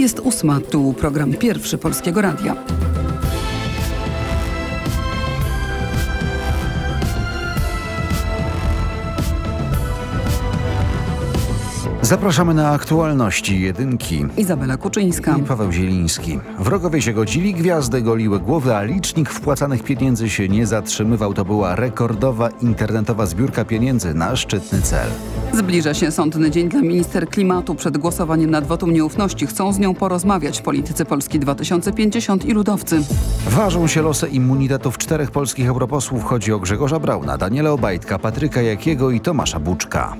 Jest ósma, tu program pierwszy Polskiego Radia. Zapraszamy na aktualności jedynki. Izabela Kuczyńska. I Paweł Zieliński. Wrogowie się godzili, gwiazdy goliły głowy, a licznik wpłacanych pieniędzy się nie zatrzymywał. To była rekordowa internetowa zbiórka pieniędzy na szczytny cel. Zbliża się sądny dzień dla minister klimatu. Przed głosowaniem nad wotum nieufności chcą z nią porozmawiać politycy Polski 2050 i ludowcy. Ważą się losy immunitetów czterech polskich europosłów. Chodzi o Grzegorza Brauna, Daniela Obajtka, Patryka Jakiego i Tomasza Buczka.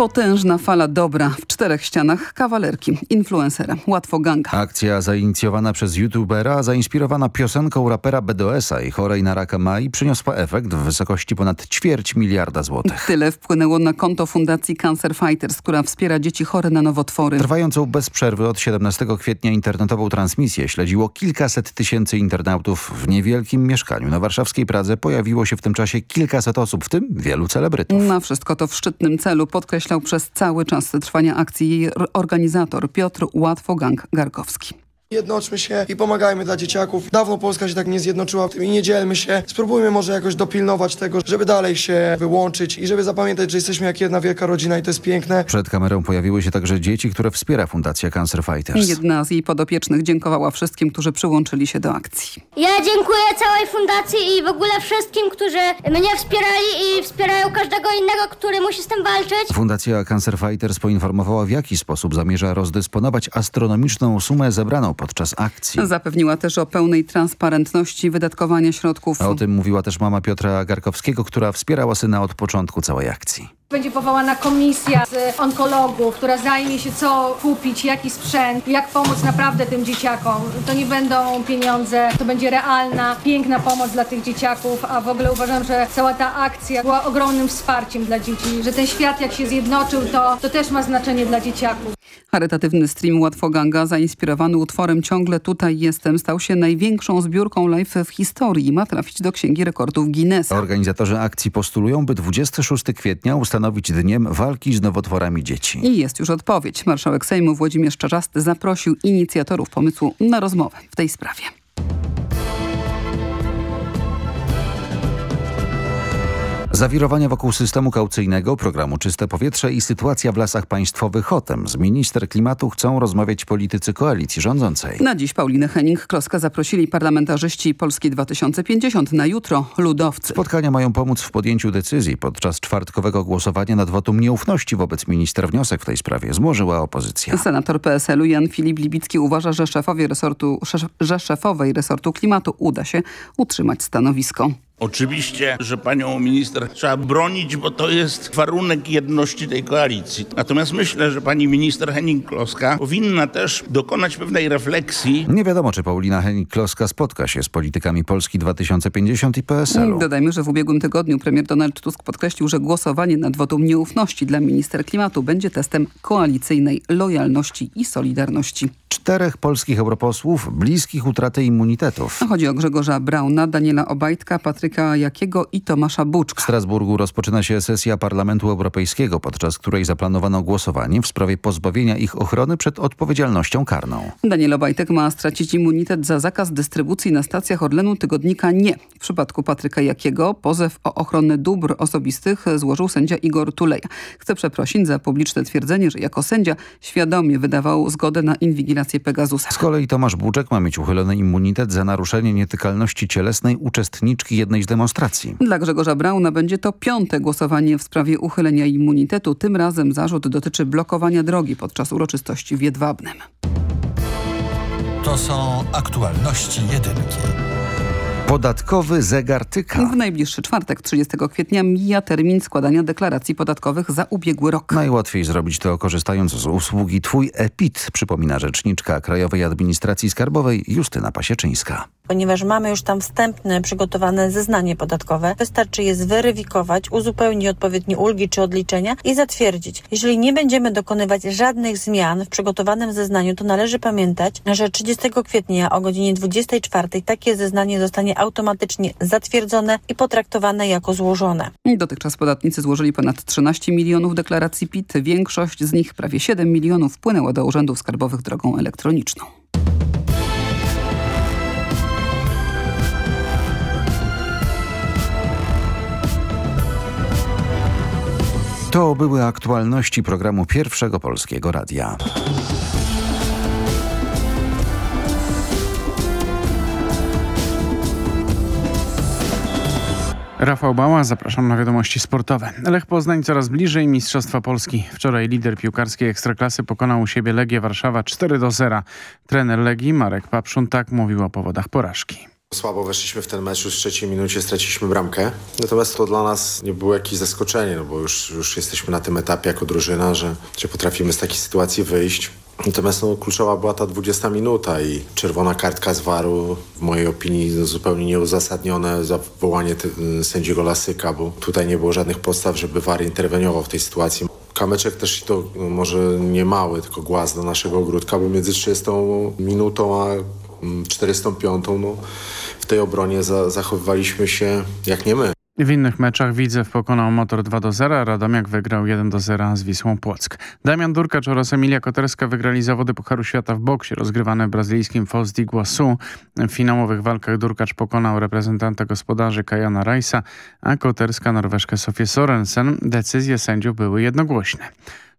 Potężna fala dobra w czterech ścianach kawalerki, influencera, łatwo ganga. Akcja zainicjowana przez youtubera, zainspirowana piosenką rapera BDS-a i chorej na raka Mai przyniosła efekt w wysokości ponad ćwierć miliarda złotych. Tyle wpłynęło na konto Fundacji Cancer Fighters, która wspiera dzieci chore na nowotwory. Trwającą bez przerwy od 17 kwietnia internetową transmisję śledziło kilkaset tysięcy internautów w niewielkim mieszkaniu. Na warszawskiej Pradze pojawiło się w tym czasie kilkaset osób, w tym wielu celebrytów. Na wszystko to w szczytnym celu podkreśla przez cały czas trwania akcji jej organizator Piotr Łatwogang-Garkowski. Jednoczmy się i pomagajmy dla dzieciaków. Dawno Polska się tak nie zjednoczyła i nie dzielmy się. Spróbujmy może jakoś dopilnować tego, żeby dalej się wyłączyć i żeby zapamiętać, że jesteśmy jak jedna wielka rodzina i to jest piękne. Przed kamerą pojawiły się także dzieci, które wspiera Fundacja Cancer Fighters. Jedna z jej podopiecznych dziękowała wszystkim, którzy przyłączyli się do akcji. Ja dziękuję całej fundacji i w ogóle wszystkim, którzy mnie wspierali i wspierają każdego innego, który musi z tym walczyć. Fundacja Cancer Fighters poinformowała, w jaki sposób zamierza rozdysponować astronomiczną sumę zebraną podczas akcji. Zapewniła też o pełnej transparentności wydatkowania środków. A o tym mówiła też mama Piotra Garkowskiego, która wspierała syna od początku całej akcji. Będzie powołana komisja z onkologów, która zajmie się co kupić, jaki sprzęt, jak pomóc naprawdę tym dzieciakom. To nie będą pieniądze, to będzie realna, piękna pomoc dla tych dzieciaków, a w ogóle uważam, że cała ta akcja była ogromnym wsparciem dla dzieci, że ten świat jak się zjednoczył, to, to też ma znaczenie dla dzieciaków. Charytatywny stream Łatwoganga, zainspirowany utworem Ciągle tutaj jestem, stał się największą zbiórką live w historii i ma trafić do Księgi Rekordów Guinnessa. Organizatorzy akcji postulują, by 26 kwietnia ustanowić dniem walki z nowotworami dzieci. I jest już odpowiedź. Marszałek Sejmu Włodzimierz Czarzasty zaprosił inicjatorów pomysłu na rozmowę w tej sprawie. Zawirowania wokół systemu kaucyjnego, programu Czyste Powietrze i sytuacja w lasach państwowych OTEM. Z minister klimatu chcą rozmawiać politycy koalicji rządzącej. Na dziś Paulinę Henning-Kloska zaprosili parlamentarzyści Polski 2050, na jutro ludowcy. Spotkania mają pomóc w podjęciu decyzji. Podczas czwartkowego głosowania nad wotum nieufności wobec minister wniosek w tej sprawie złożyła opozycja. Senator PSL-u Jan Filip Libicki uważa, że, szefowie resortu, że szefowej resortu klimatu uda się utrzymać stanowisko. Oczywiście, że panią minister trzeba bronić, bo to jest warunek jedności tej koalicji. Natomiast myślę, że pani minister Henning-Kloska powinna też dokonać pewnej refleksji. Nie wiadomo, czy Paulina Henning-Kloska spotka się z politykami Polski 2050 i PSL-u. Dodajmy, że w ubiegłym tygodniu premier Donald Tusk podkreślił, że głosowanie nad wotum nieufności dla minister klimatu będzie testem koalicyjnej lojalności i solidarności. Czterech polskich europosłów bliskich utraty immunitetów. Chodzi o Grzegorza Brauna, Daniela Obajtka, Patryka Jakiego i Tomasza Buczka. W Strasburgu rozpoczyna się sesja Parlamentu Europejskiego, podczas której zaplanowano głosowanie w sprawie pozbawienia ich ochrony przed odpowiedzialnością karną. Daniel Obajtek ma stracić immunitet za zakaz dystrybucji na stacjach Orlenu tygodnika Nie. W przypadku Patryka Jakiego pozew o ochronę dóbr osobistych złożył sędzia Igor Tuleja. Chce przeprosić za publiczne twierdzenie, że jako sędzia świadomie wydawał zgodę na inwigilację Pegasusa. Z kolei Tomasz Buczek ma mieć uchylony immunitet za naruszenie nietykalności cielesnej uczestniczki jednej z demonstracji. Dla Grzegorza Brauna będzie to piąte głosowanie w sprawie uchylenia immunitetu. Tym razem zarzut dotyczy blokowania drogi podczas uroczystości w Jedwabnem. To są aktualności jedynki. Podatkowy zegar tyka. W najbliższy czwartek, 30 kwietnia, mija termin składania deklaracji podatkowych za ubiegły rok. Najłatwiej zrobić to korzystając z usługi Twój EPIT, przypomina rzeczniczka Krajowej Administracji Skarbowej Justyna Pasieczyńska ponieważ mamy już tam wstępne przygotowane zeznanie podatkowe. Wystarczy je zweryfikować, uzupełnić odpowiednie ulgi czy odliczenia i zatwierdzić. Jeżeli nie będziemy dokonywać żadnych zmian w przygotowanym zeznaniu, to należy pamiętać, że 30 kwietnia o godzinie 24 takie zeznanie zostanie automatycznie zatwierdzone i potraktowane jako złożone. Dotychczas podatnicy złożyli ponad 13 milionów deklaracji PIT. Większość z nich, prawie 7 milionów, wpłynęła do urzędów skarbowych drogą elektroniczną. To były aktualności programu Pierwszego Polskiego Radia. Rafał Bała, zapraszam na wiadomości sportowe. Lech Poznań coraz bliżej Mistrzostwa Polski. Wczoraj lider piłkarskiej Ekstraklasy pokonał u siebie Legię Warszawa 4 do 0. Trener Legii Marek Papszun tak mówił o powodach porażki. Słabo weszliśmy w ten mecz, już w trzeciej minucie straciliśmy bramkę. Natomiast to dla nas nie było jakieś zaskoczenie, no bo już, już jesteśmy na tym etapie jako drużyna, że, że potrafimy z takiej sytuacji wyjść. Natomiast no, kluczowa była ta 20 minuta i czerwona kartka z waru w mojej opinii no, zupełnie nieuzasadnione zawołanie ty- sędziego Lasyka, bo tutaj nie było żadnych podstaw, żeby war interweniował w tej sytuacji. Kamyczek też to no, może nie mały, tylko głaz do naszego ogródka, bo między 30 minutą a 405 no, w tej obronie za, zachowywaliśmy się jak nie my. W innych meczach Widzew pokonał Motor 2 do 0, a Radomiak wygrał 1 do 0 z Wisłą Płock. Damian Durkacz oraz Emilia Koterska wygrali zawody Pucharu Świata w boksie rozgrywane w brazylijskim Foz do Iguaçu. W finałowych walkach Durkacz pokonał reprezentanta gospodarzy Kajana Rajsa, a Koterska Norweszkę Sofię Sorensen. Decyzje sędziów były jednogłośne.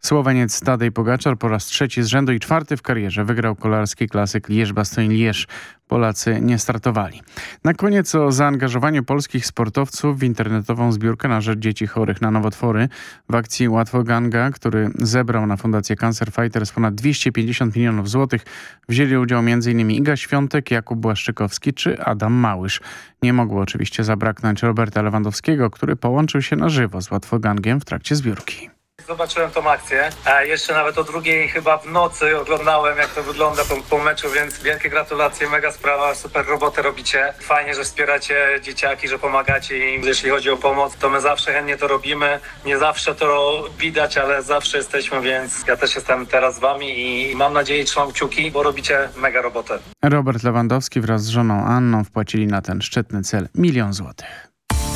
Słoweniec Tadej Pogaczar po raz trzeci z rzędu i czwarty w karierze wygrał kolarski klasyk Lierz-Bastoń-Lierz. Polacy nie startowali. Na koniec o zaangażowaniu polskich sportowców w internetową zbiórkę na rzecz dzieci chorych na nowotwory. W akcji Łatwo Ganga, który zebrał na Fundację Cancer Fighters ponad 250 milionów złotych, wzięli udział m.in. Iga Świątek, Jakub Błaszczykowski czy Adam Małysz. Nie mogło oczywiście zabraknąć Roberta Lewandowskiego, który połączył się na żywo z Łatwo Gangiem w trakcie zbiórki. Zobaczyłem tą akcję. A jeszcze nawet o drugiej chyba w nocy oglądałem, jak to wygląda po, po meczu, więc wielkie gratulacje, mega sprawa, super robotę robicie. Fajnie, że wspieracie dzieciaki, że pomagacie im. Jeśli chodzi o pomoc, to my zawsze chętnie to robimy. Nie zawsze to widać, ale zawsze jesteśmy, więc ja też jestem teraz z wami i mam nadzieję, trzymam kciuki, bo robicie mega robotę. Robert Lewandowski wraz z żoną Anną wpłacili na ten szczytny cel milion złotych.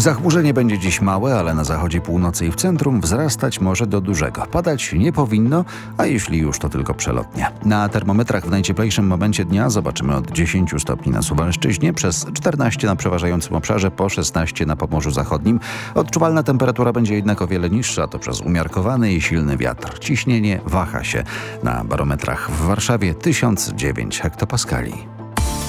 Zachmurzenie będzie dziś małe, ale na zachodzie północy i w centrum wzrastać może do dużego. Padać nie powinno, a jeśli już to tylko przelotnie. Na termometrach w najcieplejszym momencie dnia zobaczymy od 10 stopni na Suwalszczyźnie, przez 14 na przeważającym obszarze, po 16 na Pomorzu Zachodnim. Odczuwalna temperatura będzie jednak o wiele niższa, to przez umiarkowany i silny wiatr. Ciśnienie waha się. Na barometrach w Warszawie 1009 hektopaskali.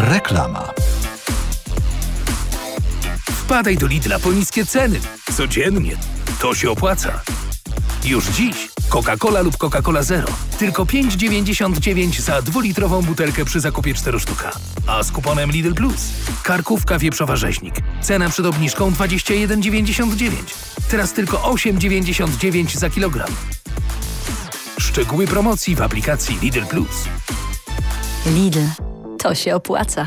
Reklama. Wpadaj do Lidla po niskie ceny. Codziennie. To się opłaca. Już dziś Coca-Cola lub Coca-Cola Zero. Tylko 5,99 za dwulitrową butelkę przy zakupie 4 sztuka. A z kuponem Lidl Plus. Karkówka wieprzowa rzeźnik. Cena przed obniżką 21,99. Teraz tylko 8,99 za kilogram. Szczegóły promocji w aplikacji Lidl Plus. Lidl. To się opłaca.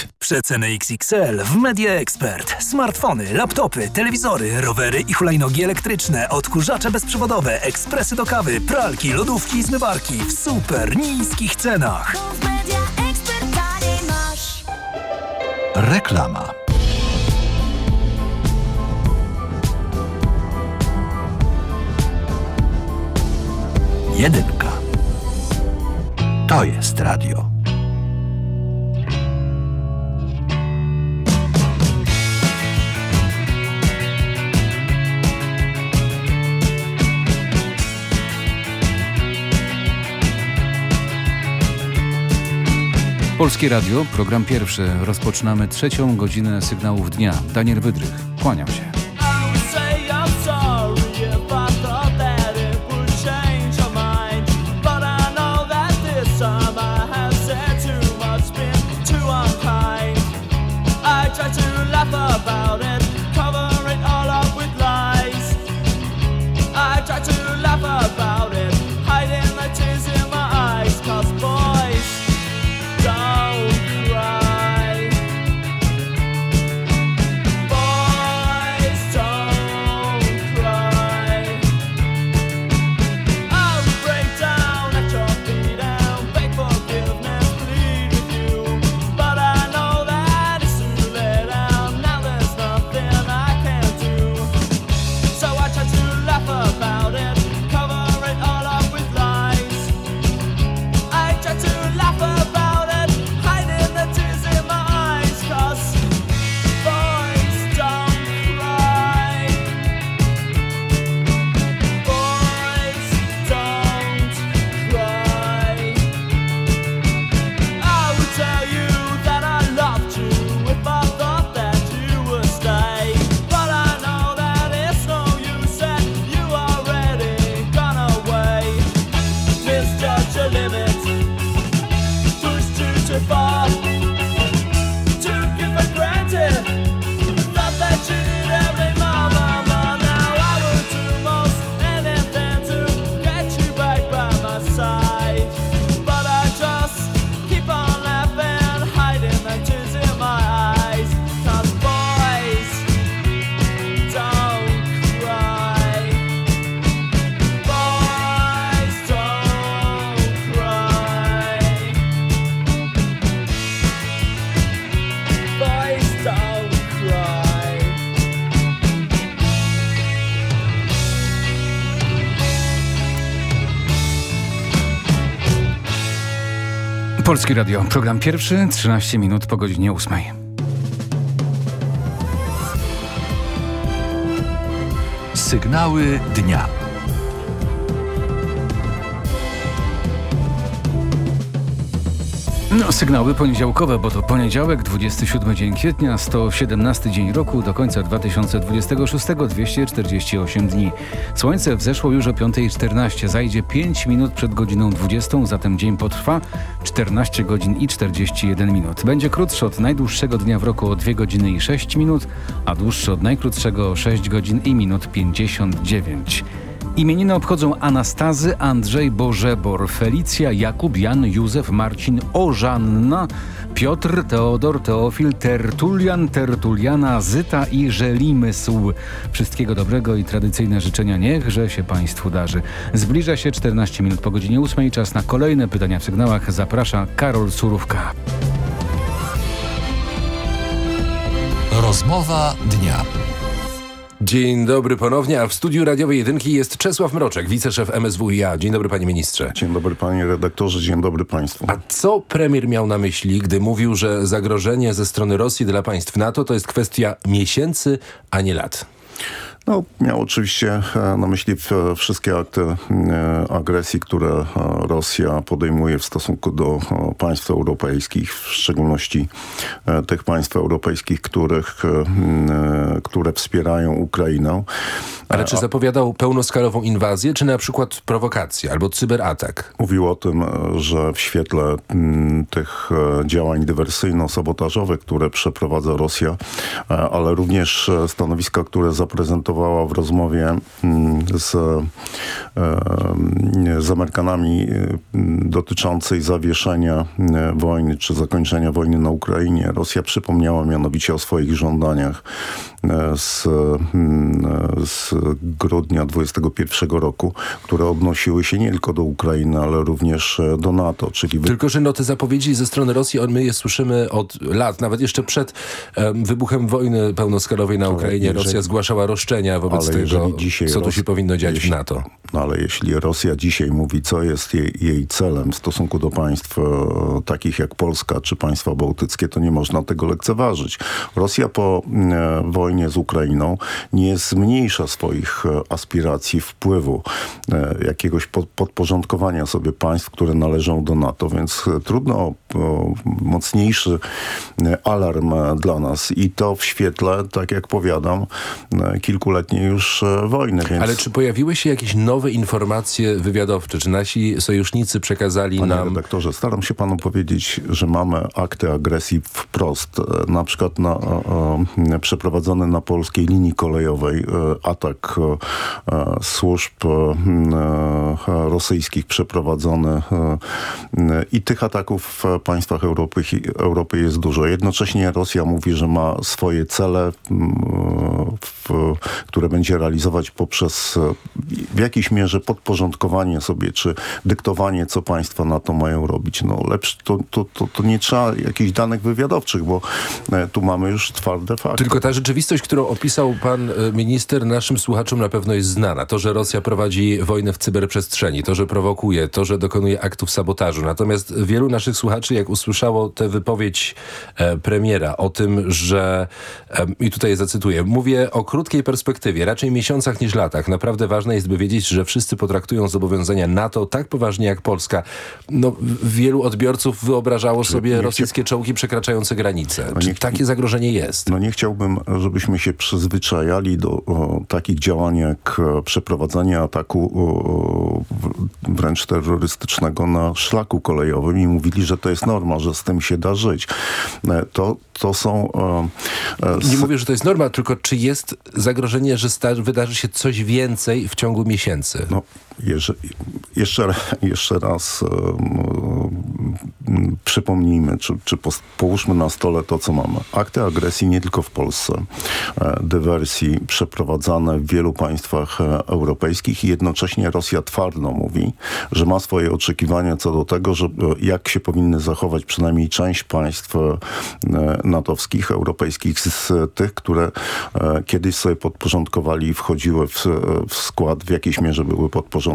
Najniższe ceny XXL w Media Expert. Smartfony, laptopy, telewizory, rowery i hulajnogi elektryczne, odkurzacze bezprzewodowe, ekspresy do kawy, pralki, lodówki i zmywarki w super niskich cenach. Reklama. Jedynka. To jest radio. Polskie Radio, program pierwszy. Rozpoczynamy trzecią godzinę sygnałów dnia. Daniel Wydrych, kłaniam się. Polskie Radio, program pierwszy, 13 minut po godzinie 8. Sygnały dnia. Sygnały poniedziałkowe, bo to poniedziałek, 27 dzień kwietnia, 117 dzień roku, do końca 2026, 248 dni. Słońce wzeszło już o 5.14, zajdzie 5 minut przed godziną 20, zatem dzień potrwa 14 godzin i 41 minut. Będzie krótszy od najdłuższego dnia w roku o 2 godziny i 6 minut, a dłuższy od najkrótszego o 6 godzin i minut 59. Imieniny obchodzą Anastazy, Andrzej, Bożebor, Felicja, Jakub, Jan, Józef, Marcin, Ożanna, Piotr, Teodor, Teofil, Tertulian, Tertuliana, Zyta i Żelimysł. Wszystkiego dobrego i tradycyjne życzenia niechże się Państwu darzy. Zbliża się 14 minut po godzinie 8. Czas na kolejne pytania w sygnałach. Zaprasza Karol Surówka. Rozmowa dnia. Dzień dobry ponownie, a w studiu radiowej jedynki jest Czesław Mroczek, wiceszef MSWiA. Dzień dobry panie ministrze. Dzień dobry panie redaktorze, dzień dobry państwu. A co premier miał na myśli, gdy mówił, że zagrożenie ze strony Rosji dla państw NATO to jest kwestia miesięcy, a nie lat? No, miał oczywiście e, na myśli wszystkie akty e, agresji, które e, Rosja podejmuje w stosunku do państw europejskich, w szczególności tych państw europejskich, których, które wspierają Ukrainę. Ale czy zapowiadał pełnoskalową inwazję, czy na przykład prowokację albo cyberatak? Mówił o tym, że w świetle tych działań dywersyjno-sabotażowych, które przeprowadza Rosja, ale również stanowiska, które zaprezentował w rozmowie mm, z, z Amerykanami dotyczącej zawieszenia wojny czy zakończenia wojny na Ukrainie. Rosja przypomniała mianowicie o swoich żądaniach z, z grudnia 2021 roku, które odnosiły się nie tylko do Ukrainy, ale również do NATO. Czyli Tylko, że no te zapowiedzi ze strony Rosji, my je słyszymy od lat, nawet jeszcze przed um, wybuchem wojny pełnoskalowej na Ukrainie. Jeżeli, Rosja zgłaszała roszczenia wobec tego, co tu się powinno dziać jeśli, w NATO. No ale jeśli Rosja dzisiaj mówi, co jest jej, jej celem w stosunku do państw e, takich jak Polska czy państwa bałtyckie, to nie można tego lekceważyć. Rosja po e, wojnie z Ukrainą nie zmniejsza swoich e, aspiracji wpływu, e, jakiegoś pod, podporządkowania sobie państw, które należą do NATO, więc e, trudno mocniejszy alarm dla nas i to w świetle, tak jak powiadam, kilkuletniej już wojny. Więc... Ale czy pojawiły się jakieś nowe informacje wywiadowcze? Czy nasi sojusznicy przekazali Panie nam... redaktorze, staram się panu powiedzieć, że mamy akty agresji wprost. Na przykład na, e, na polskiej linii kolejowej e, atak e, służb rosyjskich przeprowadzony i tych ataków w państwach Europy, Europy jest dużo. Jednocześnie Rosja mówi, że ma swoje cele, w, które będzie realizować poprzez w jakiejś mierze podporządkowanie sobie, czy dyktowanie, co państwa na to mają robić. No lepsze, to, to, to, to nie trzeba jakichś danych wywiadowczych, bo tu mamy już twarde fakty. Tylko ta rzeczywistość, którą opisał pan minister, naszym słuchaczom na pewno jest znana. To, że Rosja prowadzi wojnę w cyberprzestrzeni, to, że prowokuje, to, że dokonuje aktów sabotażu. Natomiast wielu naszych słuchaczy, jak usłyszało tę wypowiedź e, premiera o tym, że, e, i tutaj zacytuję, mówię o krótkiej perspektywie, raczej miesiącach niż latach. Naprawdę ważne jest, by wiedzieć, że wszyscy potraktują zobowiązania NATO tak poważnie jak Polska. No, wielu odbiorców wyobrażało sobie rosyjskie czołgi przekraczające granice. No Czy nie, takie zagrożenie jest? No nie chciałbym, żebyśmy się przyzwyczajali do o, takich działań jak przeprowadzanie ataku o, wręcz terrorystycznego na szlaku kolejowym i mówili, że to jest norma, że z tym się da żyć. To, to są... E, e, nie mówię, że to jest norma, tylko czy jest zagrożenie, że wydarzy się coś więcej w ciągu miesięcy? No, jeszcze, jeszcze raz przypomnijmy, czy, czy połóżmy na stole to, co mamy. Akty agresji nie tylko w Polsce. E, dywersji przeprowadzane w wielu państwach e, europejskich i jednocześnie Rosja twardo mówi, że ma swoje oczekiwania co do tego, że jak się powinny zachować przynajmniej część państw e, natowskich, europejskich z tych, które kiedyś sobie podporządkowali i wchodziły w, w skład, w jakiejś mierze były podporządkowane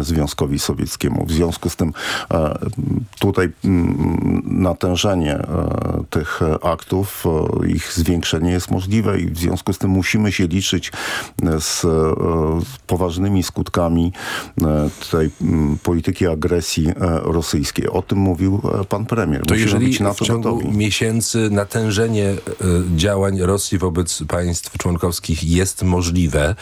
Związkowi Sowieckiemu. W związku z tym tutaj natężenie tych aktów, ich zwiększenie jest możliwe i w związku z tym musimy się liczyć z poważnymi skutkami tej polityki agresji rosyjskiej. O tym mówił pan premier. To Musimy jeżeli na to w ciągu gotowi. miesięcy natężenie działań Rosji wobec państw członkowskich jest możliwe,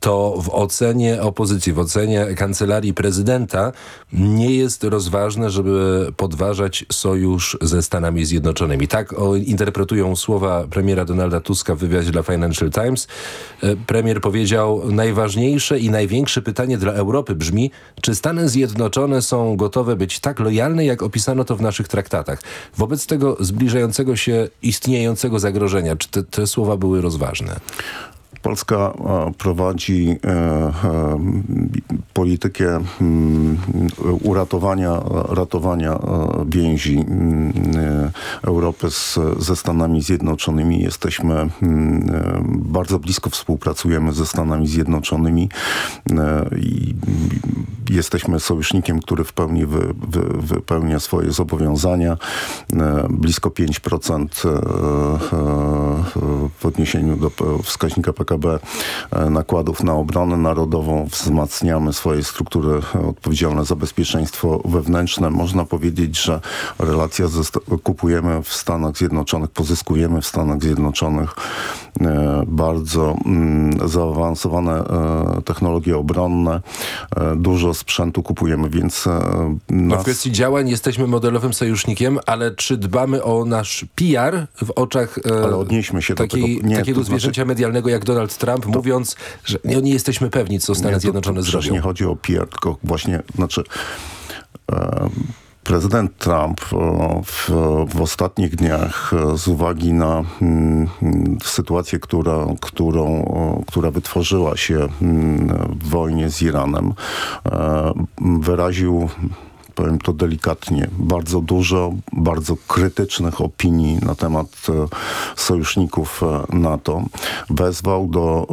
to w ocenie opozycji, w ocenie kancelarii prezydenta nie jest rozważne, żeby podważać sojusz ze Stanami Zjednoczonymi. Tak interpretują słowa premiera Donalda Tuska w wywiadzie dla Financial Times. E, premier powiedział, najważniejsze i największe pytanie dla Europy brzmi, czy Stany Zjednoczone są gotowe być tak lojalne, jak opisano to w naszych traktatach. Wobec tego zbliżającego się istniejącego zagrożenia, czy te, te słowa były rozważne? Polska prowadzi e, e, politykę mm, uratowania, ratowania e, więzi mm, Europy z, ze Stanami Zjednoczonymi. Jesteśmy mm, bardzo blisko współpracujemy ze Stanami Zjednoczonymi i jesteśmy sojusznikiem, który w pełni wy, wy, wypełnia swoje zobowiązania. Blisko 5% w odniesieniu do wskaźnika PKB PKB e, nakładów na obronę narodową, wzmacniamy swoje struktury odpowiedzialne za bezpieczeństwo wewnętrzne. Można powiedzieć, że relacja ze, kupujemy w Stanach Zjednoczonych, pozyskujemy w Stanach Zjednoczonych e, bardzo mm, zaawansowane e, technologie obronne. Dużo sprzętu kupujemy, więc... Nas... W kwestii działań jesteśmy modelowym sojusznikiem, ale czy dbamy o nasz PR w oczach ale odnieśmy się takiej, do tego. Nie, takiego zwierzęcia znaczy... medialnego jak Donald Donald Trump, mówiąc, że nie, nie jesteśmy pewni, co Stany nie, to, Zjednoczone to zrobią. nie chodzi o PR, tylko właśnie, znaczy... E, Prezydent Trump w, w, ostatnich dniach z uwagi na mm, sytuację, która, którą, która wytworzyła się mm, w wojnie z Iranem, e, wyraził powiem to delikatnie, bardzo dużo bardzo krytycznych opinii na temat e, sojuszników e, NATO. Wezwał do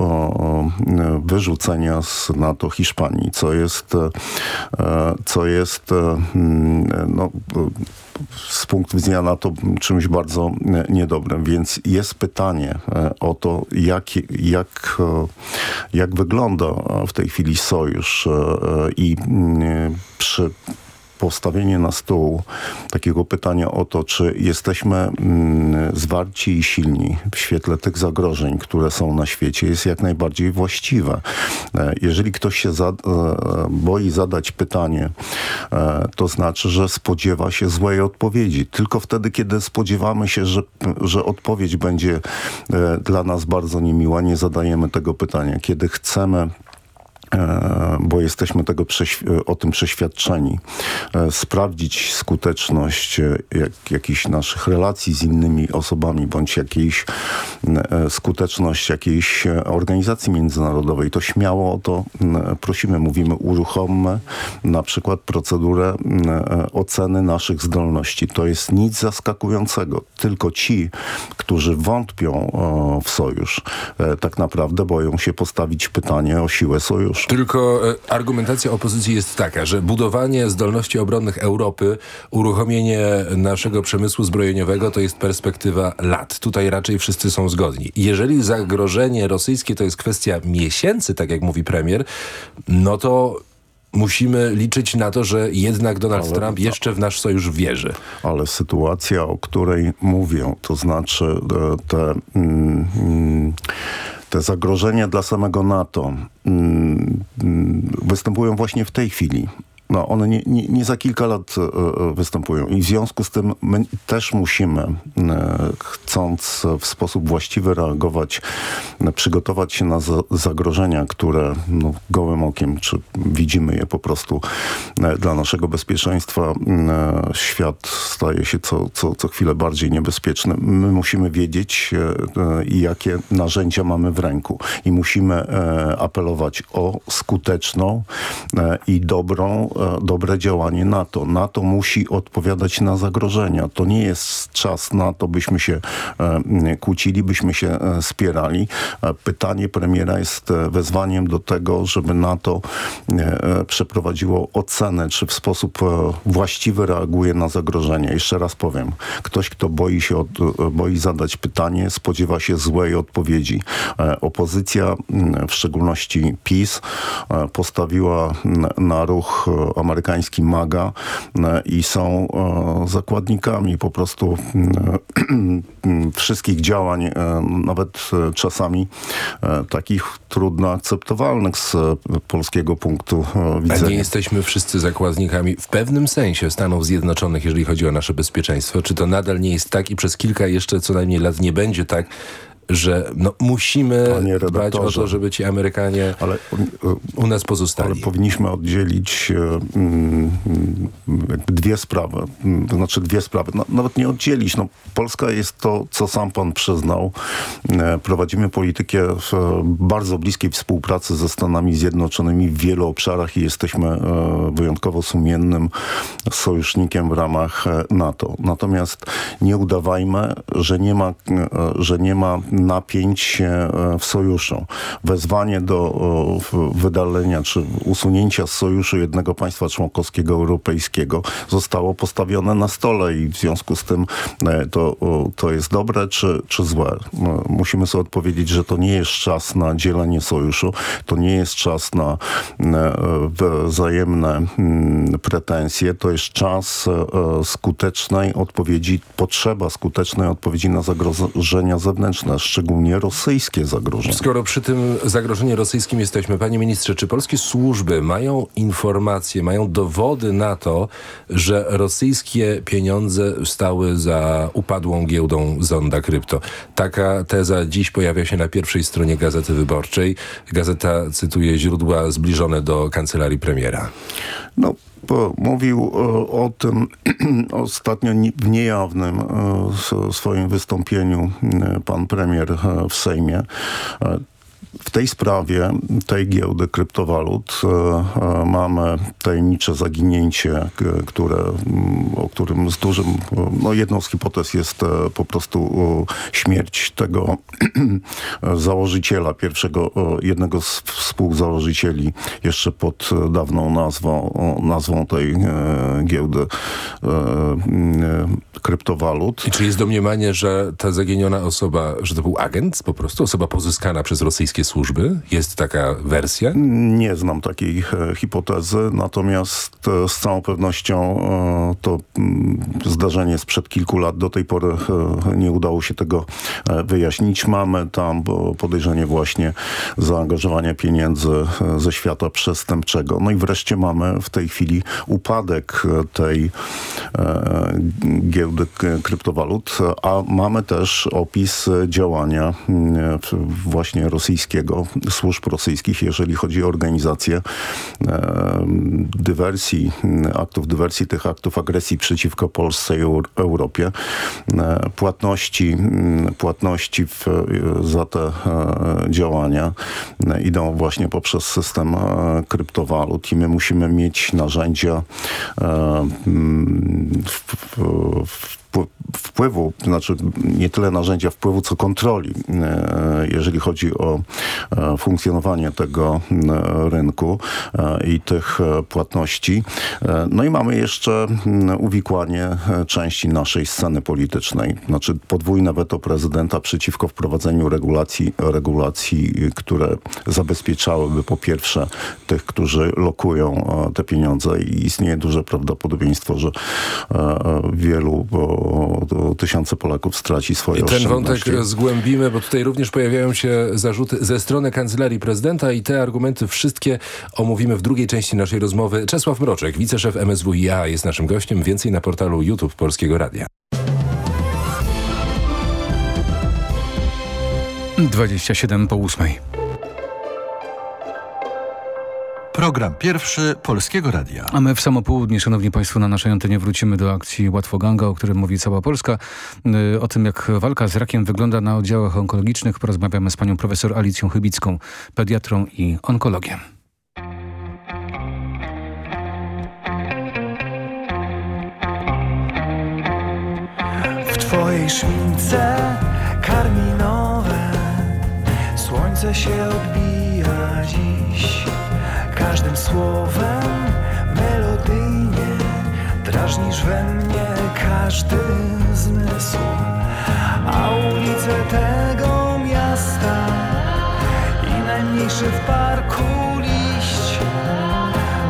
wyrzucenia z NATO Hiszpanii, co jest, e, co jest no, z punktu widzenia NATO czymś bardzo niedobrym. Więc jest pytanie o to, jak, jak, jak wygląda w tej chwili sojusz i przy postawienie na stół takiego pytania o to, czy jesteśmy mm, zwarci i silni w świetle tych zagrożeń, które są na świecie, jest jak najbardziej właściwe. E, jeżeli ktoś się za, e, boi zadać pytanie, e, to znaczy, że spodziewa się złej odpowiedzi. Tylko wtedy, kiedy spodziewamy się, że, że odpowiedź będzie dla nas bardzo niemiła, nie zadajemy tego pytania. Kiedy chcemy bo jesteśmy tego o tym przeświadczeni, e, sprawdzić skuteczność e, jak, jakichś naszych relacji z innymi osobami, bądź jakiejś skuteczność jakiejś organizacji międzynarodowej, to śmiało o to prosimy, mówimy uruchommy na przykład procedurę oceny naszych zdolności. To jest nic zaskakującego. Tylko ci, którzy wątpią w sojusz, tak naprawdę boją się postawić pytanie o siłę sojuszu. Tylko e, argumentacja opozycji jest taka, że budowanie zdolności obronnych Europy, uruchomienie naszego przemysłu zbrojeniowego to jest perspektywa lat. Tutaj raczej wszyscy są zgodni. Jeżeli zagrożenie rosyjskie to jest kwestia miesięcy, tak jak mówi premier, no to musimy liczyć na to, że jednak Donald ale, Trump jeszcze w nasz sojusz wierzy. Ale sytuacja, o której mówią, to znaczy e, te... Mm, mm, te zagrożenia dla samego NATO mm, mm, występują właśnie w tej chwili. No, one nie, nie, nie, za kilka lat e, e, występują i w związku z tym my też musimy, e, chcąc w sposób właściwy reagować, przygotować się na za, zagrożenia, które no, gołym okiem, czy widzimy je po prostu dla naszego bezpieczeństwa, świat staje się co, co, co chwilę bardziej niebezpieczny. My musimy wiedzieć, jakie narzędzia mamy w ręku i musimy apelować o skuteczną i dobrą dobre działanie NATO. NATO musi odpowiadać na zagrożenia. To nie jest czas na to, byśmy się e, kłócili, byśmy się e, spierali. Pytanie premiera jest wezwaniem do tego, żeby NATO przeprowadziło ocenę, czy w sposób właściwy reaguje na zagrożenia. Jeszcze raz powiem, ktoś, kto boi się, od, boi zadać pytanie, spodziewa się złej odpowiedzi. Opozycja, w szczególności PiS, postawiła na ruch amerykański MAGA e, i są e, zakładnikami po prostu e, wszystkich działań, nawet czasami takich trudno akceptowalnych z polskiego punktu widzenia. A nie jesteśmy wszyscy zakładnikami w pewnym sensie Stanów Zjednoczonych, jeżeli chodzi o nasze bezpieczeństwo? Czy to nadal nie jest tak i przez kilka jeszcze co najmniej lat nie będzie tak, że no, musimy dbać o to, żeby ci Amerykanie ale, u nas pozostali. Ale powinniśmy oddzielić mm, dwie sprawy. To znaczy dwie sprawy. No, nawet nie oddzielić. No, Polska jest to, co sam pan przyznał. E, prowadzimy politykę w bardzo bliskiej współpracy ze Stanami Zjednoczonymi w wielu obszarach i jesteśmy e, wyjątkowo sumiennym sojusznikiem w ramach e, NATO. Natomiast nie udawajmy, że nie ma, że nie ma napięć e, w sojuszu. Wezwanie do wydalenia czy usunięcia z sojuszu jednego państwa członkowskiego europejskiego zostało postawione na stole i w związku z tym e, to, to jest dobre czy, czy złe. E, musimy sobie odpowiedzieć, że to nie jest czas na dzielenie sojuszu, to nie jest czas na wzajemne mm, pretensje, to jest czas skutecznej odpowiedzi, potrzeba skutecznej odpowiedzi na zagrożenia zewnętrzne szczególnie rosyjskie zagrożenie. Skoro przy tym zagrożeniu rosyjskim jesteśmy, panie ministrze, czy polskie służby mają informacje, mają dowody na to, że rosyjskie pieniądze stały za upadłą giełdą Zonda Krypto? Taka teza dziś pojawia się na pierwszej stronie Gazety Wyborczej. Gazeta cytuje źródła zbliżone do kancelarii premiera. No, mówił o tym ostatnio w niejawnym swoim wystąpieniu pan premier w Sejmie w tej sprawie, tej giełdy kryptowalut e, e, mamy tajemnicze zaginięcie, które, o którym z dużym, no jedną z hipotez jest e, po prostu śmierć tego założyciela, pierwszego, jednego z współzałożycieli jeszcze pod dawną nazwą, nazwą tej giełdy kryptowalut. I czy jest domniemanie, że ta zaginiona osoba, że to był agent po prostu, osoba pozyskana przez rosyjskie służby? Jest taka wersja? Nie znam takiej e, hipotezy, natomiast e, z całą pewnością e, to mm, zdarzenie sprzed kilku lat do tej pory nie udało się tego wyjaśnić. Mamy tam podejrzenie właśnie zaangażowania pieniędzy ze świata przestępczego. No i wreszcie mamy w tej chwili upadek tej giełdy kryptowalut, a mamy też opis działania właśnie rosyjskiego rosyjskiego, służb rosyjskich, jeżeli chodzi o organizację e, dywersji, aktów dywersji, tych aktów agresji przeciwko Polsce i Europie. E, płatności, płatności w, za te e, działania idą właśnie poprzez system kryptowalut i my musimy mieć narzędzia w, w, w wpływu, to znaczy nie tyle narzędzia wpływu, co kontroli, e, jeżeli chodzi o e, funkcjonowanie tego rynku e, i tych płatności. No i mamy jeszcze uwikłanie części naszej sceny politycznej, znaczy podwójne weto prezydenta przeciwko wprowadzeniu regulacji, regulacji, które zabezpieczałyby po pierwsze tych, którzy lokują te pieniądze i istnieje duże prawdopodobieństwo, że wielu tysiące Polaków straci swoje I ten wątek zgłębimy, bo tutaj również pojawiają się zarzuty ze strony Kancelarii Prezydenta i te argumenty wszystkie omówimy w drugiej części naszej rozmowy. Czesław Mroczek, wiceszef MSWiA jest naszym gościem. Więcej na portalu YouTube Polskiego Radia. 27 po ósmej. Program pierwszy Polskiego Radia. A my w samo południe, szanowni państwo, na naszej antenie wrócimy do akcji Łatwoganga, o którym mówi cała Polska. Y, o tym, jak walka z rakiem wygląda na oddziałach onkologicznych, porozmawiamy z panią profesor Alicją Chybicką, pediatrą i onkologiem. W twojej szmince karminowe słońce się odbija dziś każdym słowem melodyjnie drażnisz we mnie każdy zmysł, a ulice tego miasta i najmniejszy w parku liść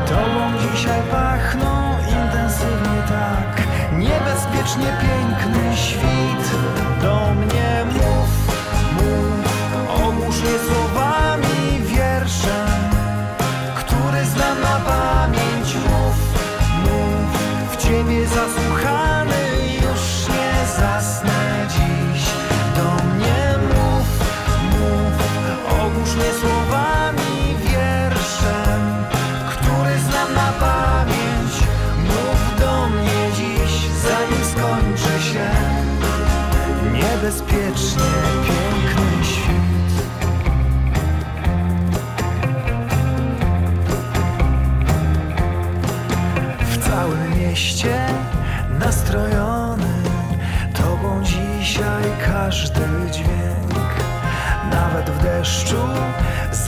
tobą dzisiaj pachną intensywnie tak. Niebezpiecznie piękny świt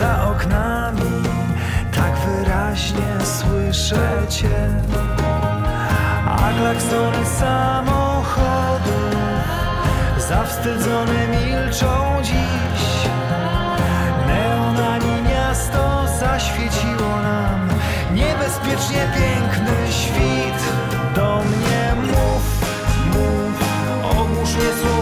za oknami. Tak wyraźnie słyszę Cię. A klaksony samochodu. Zawstydzone milczą dziś. Neonami miasto zaświeciło nam. Niebezpiecznie piękny świt Do mnie mów, mów Ogłusz mnie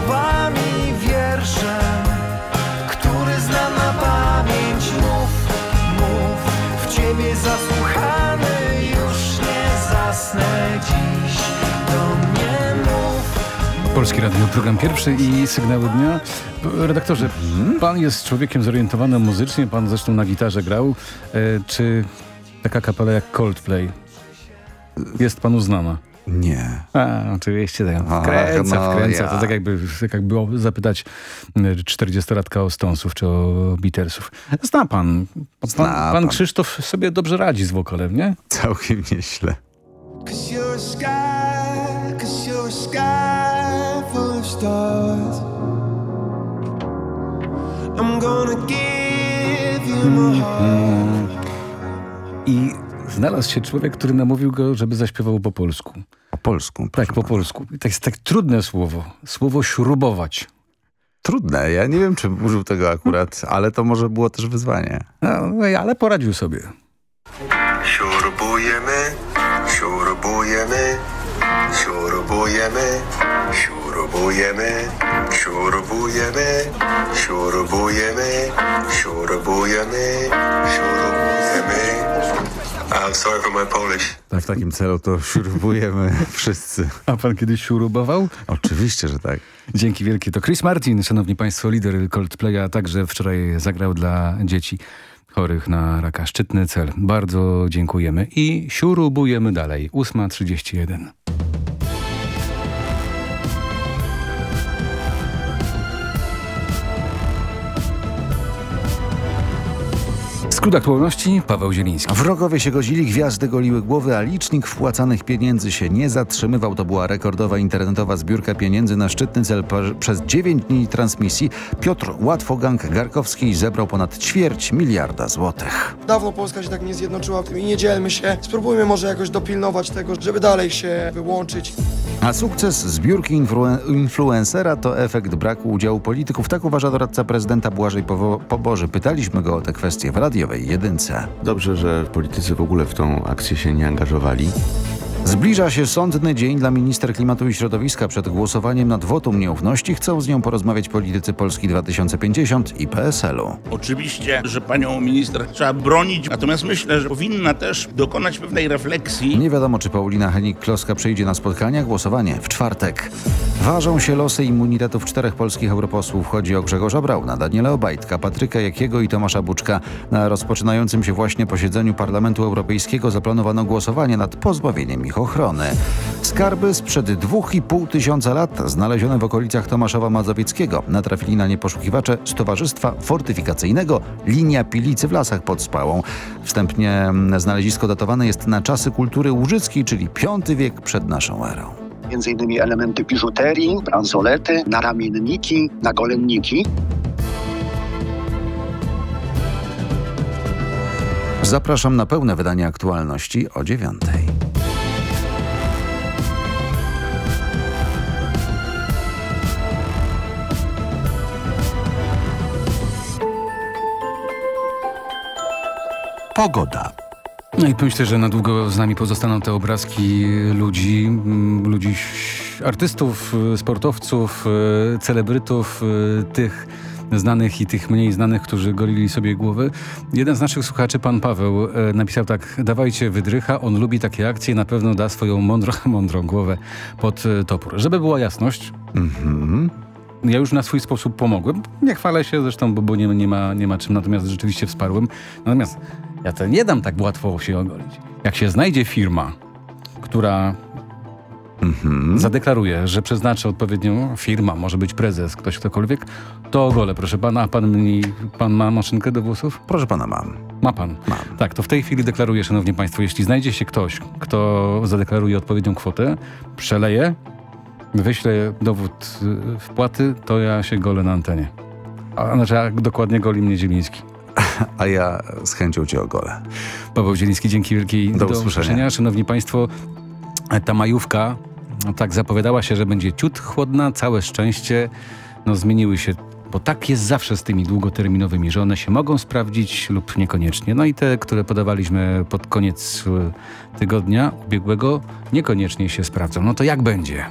zasłuchany, już nie zasnę dziś. Do mnie mów. Polski Radio, program pierwszy i sygnały dnia. Redaktorze, pan jest człowiekiem zorientowanym muzycznie, pan zresztą na gitarze grał. E, czy taka kapela jak Coldplay jest panu znana? Nie. A, oczywiście. Tak. Wkręca, no wkręca. ja. To tak jakby, tak jakby było zapytać 40-latka o Stonesów czy o Beatlesów. Zna pan. Pan, Zna pan pan. Krzysztof sobie dobrze radzi z wokalem, nie? Całkiem nieźle. Cause you're a sky, cause you're a sky full of stars. I'm gonna give you my heart. Mm. I znalazł się człowiek, który namówił go, żeby zaśpiewał po polsku. Po polsku? Tak, po polsku. I To jest tak trudne słowo. Słowo śrubować. Trudne. Ja nie wiem, czy użył tego akurat, ale to może było też wyzwanie. No, no, ale poradził sobie. Śrubujemy, śrubujemy, śrubujemy, śrubujemy, śrubujemy, śrubujemy, śrubujemy, śrubujemy. I'm sorry for my Polish. Tak, w takim celu to śrubujemy wszyscy. A pan kiedyś śrubował? Oczywiście, że tak. Dzięki wielkie. To Chris Martin, szanowni państwo, lider Coldplaya, także wczoraj zagrał dla dzieci chorych na raka. Szczytny cel. Bardzo dziękujemy i śrubujemy dalej. 8.31. Skrót aktualności, Paweł Zieliński. Wrogowie się godzili, gwiazdy goliły głowy, a licznik wpłacanych pieniędzy się nie zatrzymywał. To była rekordowa internetowa zbiórka pieniędzy na szczytny cel. Przez 9 dni transmisji Piotr Łatwogang-Garkowski zebrał ponad ćwierć miliarda złotych. Dawno Polska się tak nie zjednoczyła w tym i nie dzielmy się. Spróbujmy może jakoś dopilnować tego, żeby dalej się wyłączyć. A sukces zbiórki influen- influencera to efekt braku udziału polityków. Tak uważa doradca prezydenta Błażej Poboży. Pytaliśmy go o te kwestie w radiowej jedynce. Dobrze, że politycy w ogóle w tą akcję się nie angażowali. Zbliża się sądny dzień dla minister klimatu i środowiska. Przed głosowaniem nad wotum nieufności chcą z nią porozmawiać politycy Polski 2050 i PSL-u. Oczywiście, że panią minister trzeba bronić, natomiast myślę, że powinna też dokonać pewnej refleksji. Nie wiadomo, czy Paulina Henik-Kloska przyjdzie na spotkania. Głosowanie w czwartek. Ważą się losy immunitetów czterech polskich europosłów. Chodzi o Grzegorza Brauna, Daniela Obajtka, Patryka Jakiego i Tomasza Buczka. Na rozpoczynającym się właśnie posiedzeniu Parlamentu Europejskiego zaplanowano głosowanie nad pozbawieniem ich ochrony. Skarby sprzed dwóch i pół tysiąca lat znalezione w okolicach Tomaszowa Mazowieckiego natrafili na nie poszukiwacze z Towarzystwa Fortyfikacyjnego Linia Pilicy w Lasach pod Spałą. Wstępnie znalezisko datowane jest na czasy kultury łużyckiej, czyli V wiek przed naszą erą. między innymi elementy biżuterii, bransolety, naramienniki, nagolenniki. Zapraszam na pełne wydanie aktualności o dziewiątej. Pogoda. No i myślę, że na długo z nami pozostaną te obrazki ludzi, mm, ludzi, artystów, y, sportowców, y, celebrytów, y, tych znanych i tych mniej znanych, którzy golili sobie głowy. Jeden z naszych słuchaczy, pan Paweł, napisał tak, dawajcie wydrycha, on lubi takie akcje, na pewno da swoją mądrą, mądrą głowę pod topór. Żeby była jasność, ja już na swój sposób pomogłem. Nie chwalę się zresztą, bo, bo nie, nie, ma, nie ma czym, natomiast rzeczywiście wsparłem. Natomiast ja to nie dam tak łatwo się ogolić. Jak się znajdzie firma, która zadeklaruje, że przeznaczy odpowiednią firma, może być prezes, ktoś ktokolwiek, to ogolę, proszę pana. A pan, mi, pan ma maszynkę do włosów? Proszę pana, mam. Ma pan? Mam. Tak, to w tej chwili deklaruję, szanowni państwo, jeśli znajdzie się ktoś, kto zadeklaruje odpowiednią kwotę, przeleje, wyślę dowód y, wpłaty, to ja się golę na antenie. A znaczy, jak dokładnie goli mnie Zieliński. A ja z chęcią cię ogolę. Paweł Zieliński, dzięki wielkiej. Do usłyszenia. Szanowni Państwo, ta majówka tak zapowiadała się, że będzie ciut chłodna, całe szczęście. No zmieniły się, bo tak jest zawsze z tymi długoterminowymi, że one się mogą sprawdzić lub niekoniecznie. No i te, które podawaliśmy pod koniec y, tygodnia ubiegłego, niekoniecznie się sprawdzą. No to jak będzie?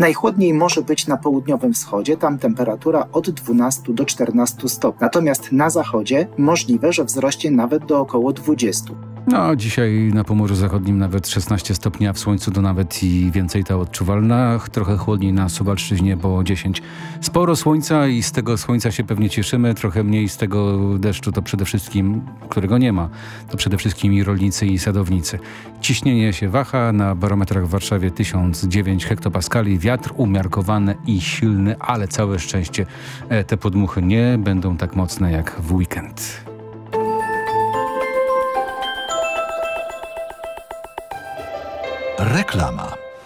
Najchłodniej może być na południowym wschodzie, tam temperatura od 12 do 14 stopni. Natomiast na zachodzie możliwe, że wzrośnie nawet do około 20. No, dzisiaj na Pomorzu Zachodnim nawet 16 stopni, a w słońcu to nawet i więcej ta odczuwalna. Trochę chłodniej na Suwalszczyźnie, bo 10. Sporo słońca i z tego słońca się pewnie cieszymy. Trochę mniej z tego deszczu to przede wszystkim, którego nie ma, to przede wszystkim i rolnicy i sadownicy. Ciśnienie się waha, na barometrach w Warszawie 1009 hektopaskali, wiatr umiarkowany i silny, ale całe szczęście e, te podmuchy nie będą tak mocne jak w weekend. Reklama.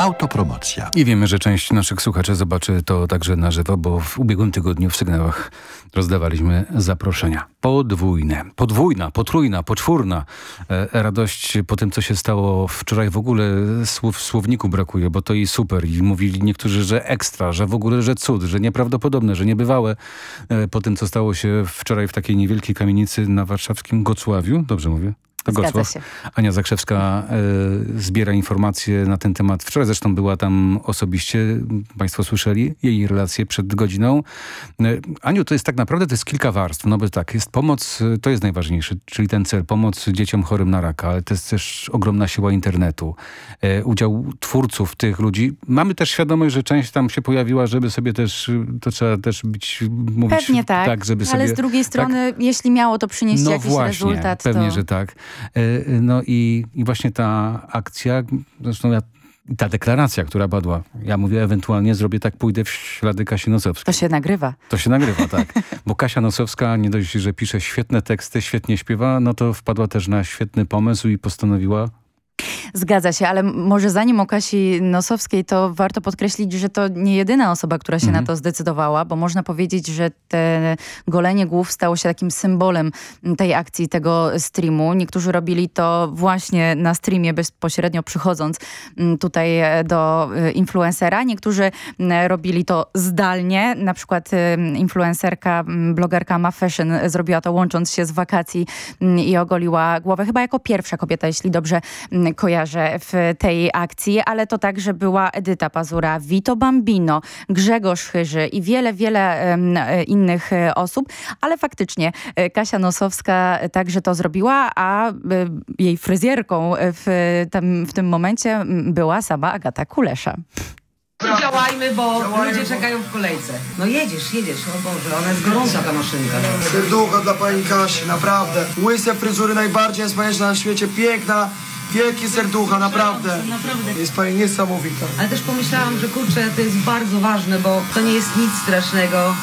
Autopromocja. I wiemy, że część naszych słuchaczy zobaczy to także na żywo, bo w ubiegłym tygodniu w sygnałach rozdawaliśmy zaproszenia. Podwójne, podwójna, potrójna, poczwórna. E, radość po tym, co się stało wczoraj w ogóle słów w słowniku brakuje, bo to i super. I mówili niektórzy, że ekstra, że w ogóle, że cud, że nieprawdopodobne, że niebywałe. E, po tym, co stało się wczoraj w takiej niewielkiej kamienicy na warszawskim Gocławiu. Dobrze mówię? Gocław. Ania Zakrzewska e, zbiera informacje na ten temat. Wczoraj zresztą była tam osobiście, państwo słyszeli jej relacje przed godziną. E, Aniu, to jest tak naprawdę to jest kilka warstw. No bo tak, jest pomoc, e, to jest najważniejsze, czyli ten cel, pomoc dzieciom chorym na raka, ale to jest też ogromna siła internetu. E, udział twórców tych ludzi. Mamy też świadomość, że część tam się pojawiła, żeby sobie też, to trzeba też być, mówić Pewnie tak, tak żeby ale sobie, z drugiej tak, strony, jeśli miało to przynieść no jakiś właśnie, rezultat, pewnie, to... że tak. E, No i, i właśnie ta akcja, zresztą ja, ta deklaracja, która padła, ja mówię ewentualnie zrobię tak, pójdę w ślady Kasi Nosowskiej. To się nagrywa. To się nagrywa, tak. Bo Kasia Nosowska nie dość, że pisze świetne teksty, świetnie śpiewa, no to wpadła też na świetny pomysł i postanowiła Zgadza się, ale może zanim o Kasi Nosowskiej, to warto podkreślić, że to nie jedyna osoba, która się Mhm. na to zdecydowała, bo można powiedzieć, że te golenie głów stało się takim symbolem tej akcji, tego streamu. Niektórzy robili to właśnie na streamie, bezpośrednio przychodząc tutaj e, do e, influencera. Niektórzy robili to zdalnie, na przykład e, influencerka, blogerka Ma Fashion zrobiła to łącząc się z wakacji i ogoliła głowę. Chyba jako pierwsza kobieta, jeśli dobrze mm, kojarzę w tej akcji, ale to także była Edyta Pazura, Vito Bambino, Grzegorz Chyży i wiele, wiele e, innych e, osób, ale faktycznie e, Kasia Nosowska także to zrobiła, a jej fryzjerką w, tam, w tym momencie była sama Agata Kulesza. Działajmy, bo ludzie czekają w kolejce. No jedziesz, jedziesz, o Boże, ona jest gorąca ta maszynka. Serducha dla pani Kasi, naprawdę. Łyse fryzury najbardziej najwspanialsza na świecie, piękna, wielkie serducha, naprawdę. Naprawdę. Jest pani niesamowita. Ale też pomyślałam, że kurczę, to jest bardzo ważne, bo to nie jest nic strasznego.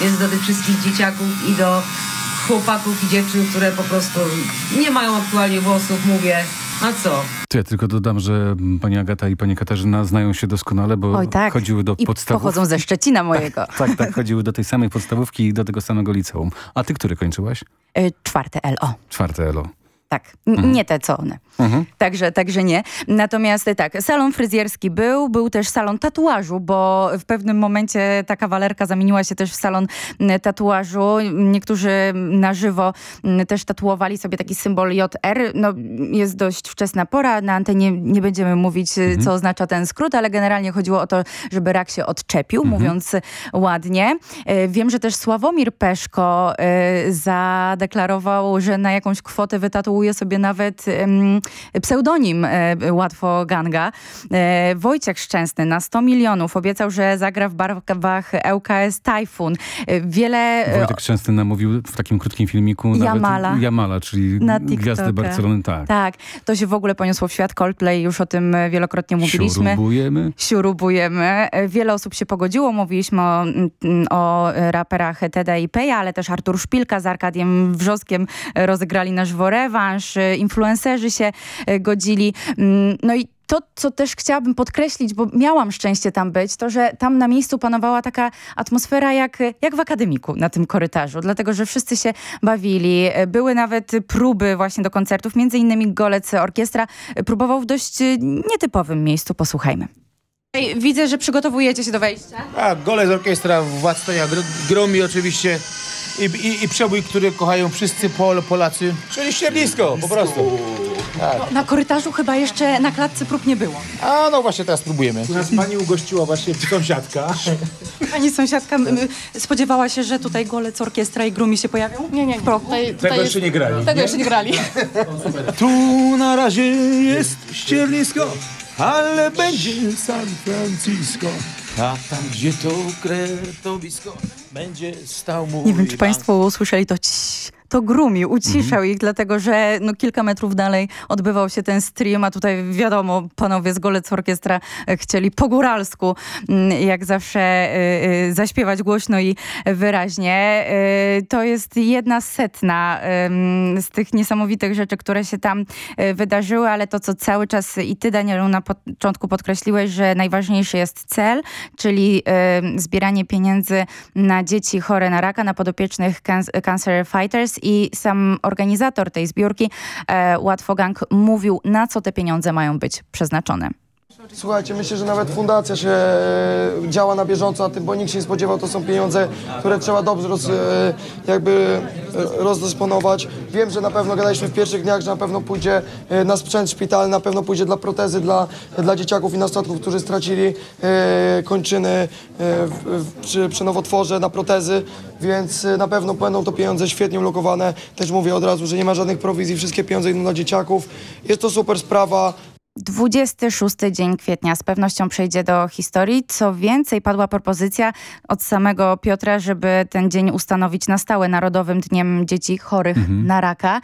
Więc do tych wszystkich dzieciaków i do chłopaków i dziewczyn, które po prostu nie mają aktualnie włosów, mówię, A co? To ja tylko dodam, że pani Agata i pani Katarzyna znają się doskonale, bo Oj, tak. chodziły do I podstawówki. pochodzą ze Szczecina mojego. Tak, tak, chodziły do tej samej podstawówki i do tego samego liceum. A ty który kończyłaś? Y, Czwarte LO. Czwarte ELO. Tak, Mhm. nie te co one. Mhm. Także, także nie. Natomiast tak, salon fryzjerski był, był też salon tatuażu, bo w pewnym momencie ta kawalerka zamieniła się też w salon tatuażu. Niektórzy na żywo też tatuowali sobie taki symbol JR. No, jest dość wczesna pora, na antenie nie będziemy mówić, Mhm. co oznacza ten skrót, ale generalnie chodziło o to, żeby rak się odczepił, Mhm. mówiąc ładnie. E, Wiem, że też Sławomir Peszko e, zadeklarował, że na jakąś kwotę wytatuuje sobie nawet pseudonim e, Łatwo Ganga. E, Wojciech Szczęsny na 100 milionów obiecał, że zagra w barwach ŁKS Typhoon. E, Wiele... Wojtek Szczęsny namówił w takim krótkim filmiku Jamala. nawet Jamala, czyli Na gwiazdy TikToka. Barcelony. Tak. Tak, to się w ogóle poniosło w świat. Coldplay, już o tym wielokrotnie mówiliśmy. Siurubujemy. Siurubujemy. Wiele osób się pogodziło. Mówiliśmy o, mm, o raperach Teda i Peja, ale też Artur Szpilka z Arkadiem Wrzoskiem rozegrali na żywo E, Influencerzy się e, godzili. Mm, No i to, co też chciałabym podkreślić, bo miałam szczęście tam być, to, że tam na miejscu panowała taka atmosfera jak, jak w akademiku na tym korytarzu, dlatego, że wszyscy się bawili. Były nawet próby właśnie do koncertów, między innymi Golec Orkiestra próbował w dość e, nietypowym miejscu. Posłuchajmy. Widzę, że przygotowujecie się do wejścia. A, gole z orkiestra Władstonia Gr- Gromi oczywiście i, i, i przebój, który kochają wszyscy Pol, Polacy, czyli ściernisko po prostu. Tak. Na korytarzu chyba jeszcze na klatce prób nie było. A no właśnie teraz próbujemy. Nas pani ugościła właśnie sąsiadka. Pani sąsiadka m, spodziewała się, że tutaj golec orkiestra i grumi się pojawią? Nie, nie. Prochu. Tego jeszcze nie grali. Tego jeszcze nie grali. Tu na razie jest ściernisko, ale będzie San Francisco. A tam, gdzie to kretowisko, będzie stał mój Nie wiem, czy państwo usłyszeli to ciii, to grumi, uciszał ich, dlatego że no, kilka metrów dalej odbywał się ten stream, a tutaj wiadomo, panowie z Golec Orkiestra e, chcieli po góralsku, mm, jak zawsze y, y, zaśpiewać głośno i wyraźnie. Y, to jest jedna setna ym, z tych niesamowitych rzeczy, które się tam y, wydarzyły, ale to, co cały czas i ty, Danielu, na początku podkreśliłeś, że najważniejszy jest cel, czyli y, zbieranie pieniędzy na dzieci chore na raka, na podopiecznych can- Cancer Fighters i sam organizator tej zbiórki, e, Łatwo Gang, mówił, na co te pieniądze mają być przeznaczone. Słuchajcie, myślę, że nawet fundacja się e, działa na bieżąco na tym, bo nikt się nie spodziewał. To są pieniądze, które trzeba dobrze roz, e, jakby e, rozdysponować. Wiem, że na pewno gadaliśmy w pierwszych dniach, że na pewno pójdzie na sprzęt szpitalny, na pewno pójdzie dla protezy dla, dla dzieciaków i nastolatków, którzy stracili kończyny przy, przy nowotworze, na protezy, więc na pewno będą to pieniądze świetnie ulokowane. Też mówię od razu, że nie ma żadnych prowizji, wszystkie pieniądze idą dla dzieciaków. Jest to super sprawa. 26 dzień kwietnia z pewnością przejdzie do historii. Co więcej, padła propozycja od samego Piotra, żeby ten dzień ustanowić na stałe Narodowym Dniem Dzieci Chorych Mhm. na raka.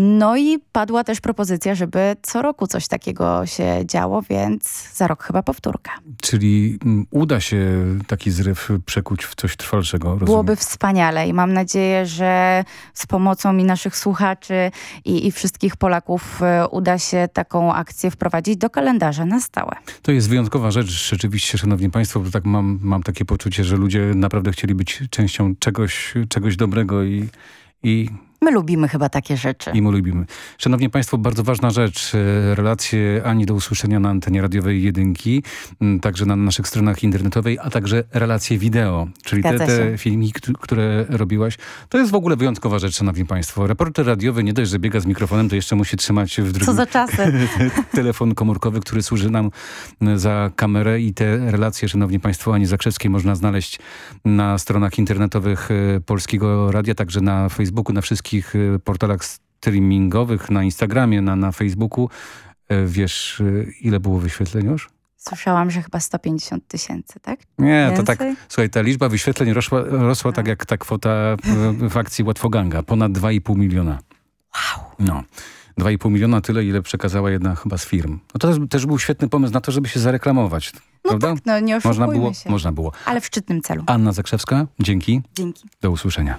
No i padła też propozycja, żeby co roku coś takiego się działo, więc za rok chyba powtórka. Czyli mm, uda się taki zryw przekuć w coś trwalszego, rozumiem? Byłoby wspaniale i mam nadzieję, że z pomocą i naszych słuchaczy i, i wszystkich Polaków e, uda się taką akcję wprowadzić do kalendarza na stałe. To jest wyjątkowa rzecz rzeczywiście, szanowni państwo, bo tak mam, mam takie poczucie, że ludzie naprawdę chcieli być częścią czegoś, czegoś dobrego i, i My lubimy chyba takie rzeczy. I my lubimy. Szanowni Państwo, bardzo ważna rzecz. e, Relacje Ani do usłyszenia na antenie radiowej jedynki, także na naszych stronach internetowej, a także relacje wideo, czyli te, te filmiki, któ- które robiłaś. To jest w ogóle wyjątkowa rzecz, Szanowni Państwo. Reporter radiowy nie dość, że biega z mikrofonem, to jeszcze musi trzymać w drugim Co za czasy. telefon komórkowy, który służy nam za kamerę i te relacje, Szanowni Państwo, Ani Zakrzewskiej można znaleźć na stronach internetowych e, Polskiego Radia, także na Facebooku, na wszystkich e, portalach streamingowych, na Instagramie, na, na Facebooku. E, Wiesz, e, ile było wyświetleń już? Słyszałam, że chyba 150 tysięcy, tak? Nie, to tak, słuchaj, ta liczba wyświetleń rosła, rosła tak jak ta kwota w, w akcji Łatwoganga, ponad 2,5 miliona. Wow. No. 2,5 miliona tyle, ile przekazała jedna chyba z firm. No to też, był świetny pomysł na to, żeby się zareklamować. prawda? No nie Można było? się. Można było. Ale w szczytnym celu. Anna Zakrzewska, dzięki. Dzięki. Do usłyszenia.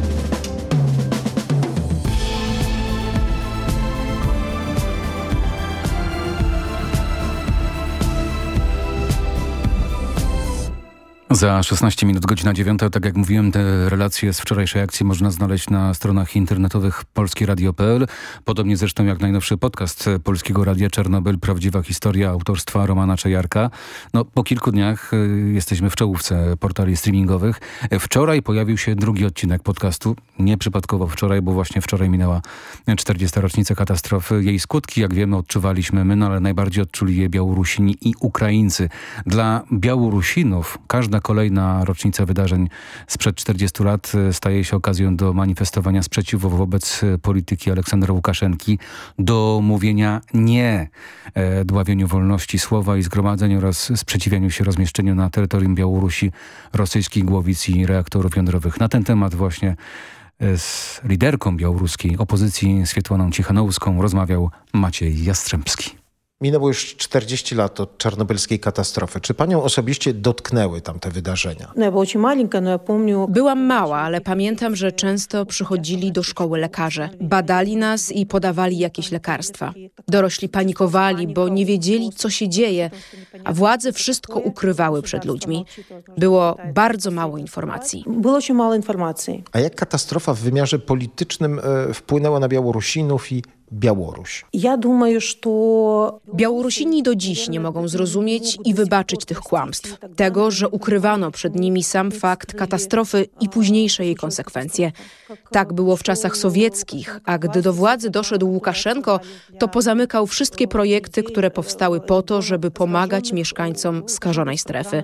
Za 16 minut, godzina 9. Tak jak mówiłem, te relacje z wczorajszej akcji można znaleźć na stronach internetowych polskieradio.pl. Podobnie zresztą jak najnowszy podcast Polskiego Radia Czarnobyl Prawdziwa historia autorstwa Romana Czejarka. No, po kilku dniach y, jesteśmy w czołówce portali streamingowych. Wczoraj pojawił się drugi odcinek podcastu. Nie przypadkowo wczoraj, bo właśnie wczoraj minęła 40. rocznica katastrofy. Jej skutki, jak wiemy, odczuwaliśmy my, no ale najbardziej odczuli je Białorusini i Ukraińcy. Dla Białorusinów każda kolejna rocznica wydarzeń sprzed 40 lat e, staje się okazją do manifestowania sprzeciwu wobec e, polityki Aleksandra Łukaszenki, do mówienia nie e, dławieniu wolności słowa i zgromadzeń oraz sprzeciwianiu się rozmieszczeniu na terytorium Białorusi rosyjskich głowic i reaktorów jądrowych. Na ten temat właśnie z liderką białoruskiej opozycji Swietłaną Cichanowską rozmawiał Maciej Jastrzębski. Minęło już 40 lat od czarnobylskiej katastrofy. Czy panią osobiście dotknęły tamte wydarzenia? Byłam mała, ale pamiętam, że często przychodzili do szkoły lekarze. Badali nas i podawali jakieś lekarstwa. Dorośli panikowali, bo nie wiedzieli, co się dzieje, a władze wszystko ukrywały przed ludźmi. Było bardzo mało informacji. Było się mało informacji. A jak katastrofa w wymiarze politycznym e, wpłynęła na Białorusinów i Białoruś. Białorusini do dziś nie mogą zrozumieć i wybaczyć tych kłamstw. Tego, że ukrywano przed nimi sam fakt katastrofy i późniejsze jej konsekwencje. Tak było w czasach sowieckich, a gdy do władzy doszedł Łukaszenko, to pozamykał wszystkie projekty, które powstały po to, żeby pomagać mieszkańcom skażonej strefy.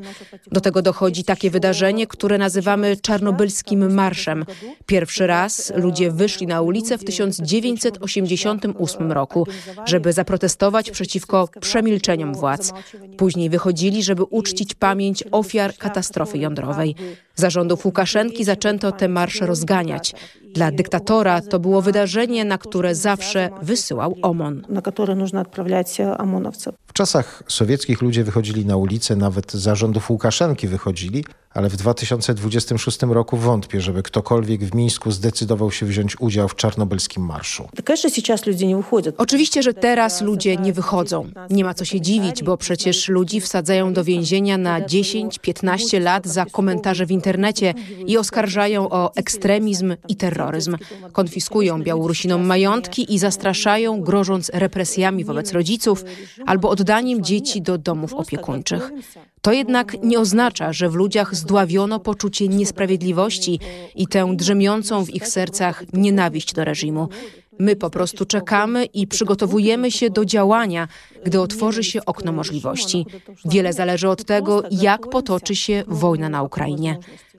Do tego dochodzi takie wydarzenie, które nazywamy czarnobylskim marszem. Pierwszy raz ludzie wyszli na ulicę w 1980 1988 roku, żeby zaprotestować przeciwko przemilczeniom władz. Później wychodzili, żeby uczcić pamięć ofiar katastrofy jądrowej. Zarządów Łukaszenki zaczęto te marsze rozganiać. Dla dyktatora to było wydarzenie, na które zawsze wysyłał OMON. Na które można odprawiać OMONowców. W czasach sowieckich ludzie wychodzili na ulicę, nawet zarządów Łukaszenki wychodzili, ale w 2026 roku wątpię, żeby ktokolwiek w Mińsku zdecydował się wziąć udział w czarnobylskim marszu. Oczywiście, że teraz ludzie nie wychodzą. Nie ma co się dziwić, bo przecież ludzi wsadzają do więzienia na 10-15 lat za komentarze w internecie i oskarżają o ekstremizm i terroryzm. Konfiskują Białorusinom majątki i zastraszają, grożąc represjami wobec rodziców albo oddaniem dzieci do domów opiekuńczych. To jednak nie oznacza, że w ludziach zdławiono poczucie niesprawiedliwości i tę drzemiącą w ich sercach nienawiść do reżimu. My po prostu czekamy i przygotowujemy się do działania, gdy otworzy się okno możliwości. Wiele zależy od tego, jak potoczy się wojna na Ukrainie.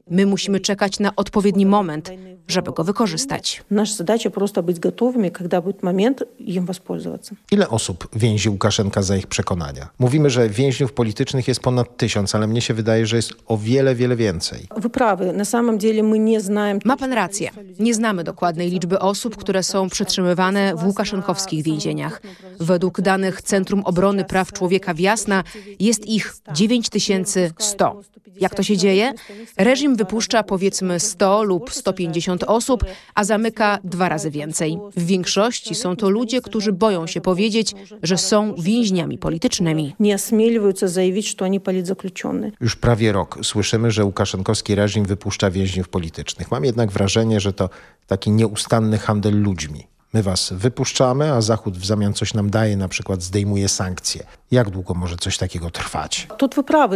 My musimy czekać na odpowiedni moment, żeby go wykorzystać. Наша задача просто быть готовыми, когда будет момент им воспользоваться. Ile osób więzi Łukaszenka za ich przekonania? Mówimy, że więźniów politycznych jest ponad tysiąc, ale mnie się wydaje, że jest o wiele, wiele więcej. Вы правы. На самом деле мы не знаем... Ma pan rację. Nie znamy dokładnej liczby osób, które są przetrzymywane w łukaszenkowskich więzieniach. Według danych Centrum Obrony Praw Człowieka w Jasna jest ich 9100. Jak to się dzieje? Reżim wypuszcza powiedzmy 100 lub 150 osób, a zamyka dwa razy więcej. W większości są to ludzie, którzy boją się powiedzieć, że są więźniami politycznymi. Nie się zajawić, że oni. Już prawie rok słyszymy, że Łukaszenkowski reżim wypuszcza więźniów politycznych. Mam jednak wrażenie, że to taki nieustanny handel ludźmi. My was wypuszczamy, a Zachód w zamian coś nam daje, na przykład zdejmuje sankcje. Jak długo może coś takiego trwać?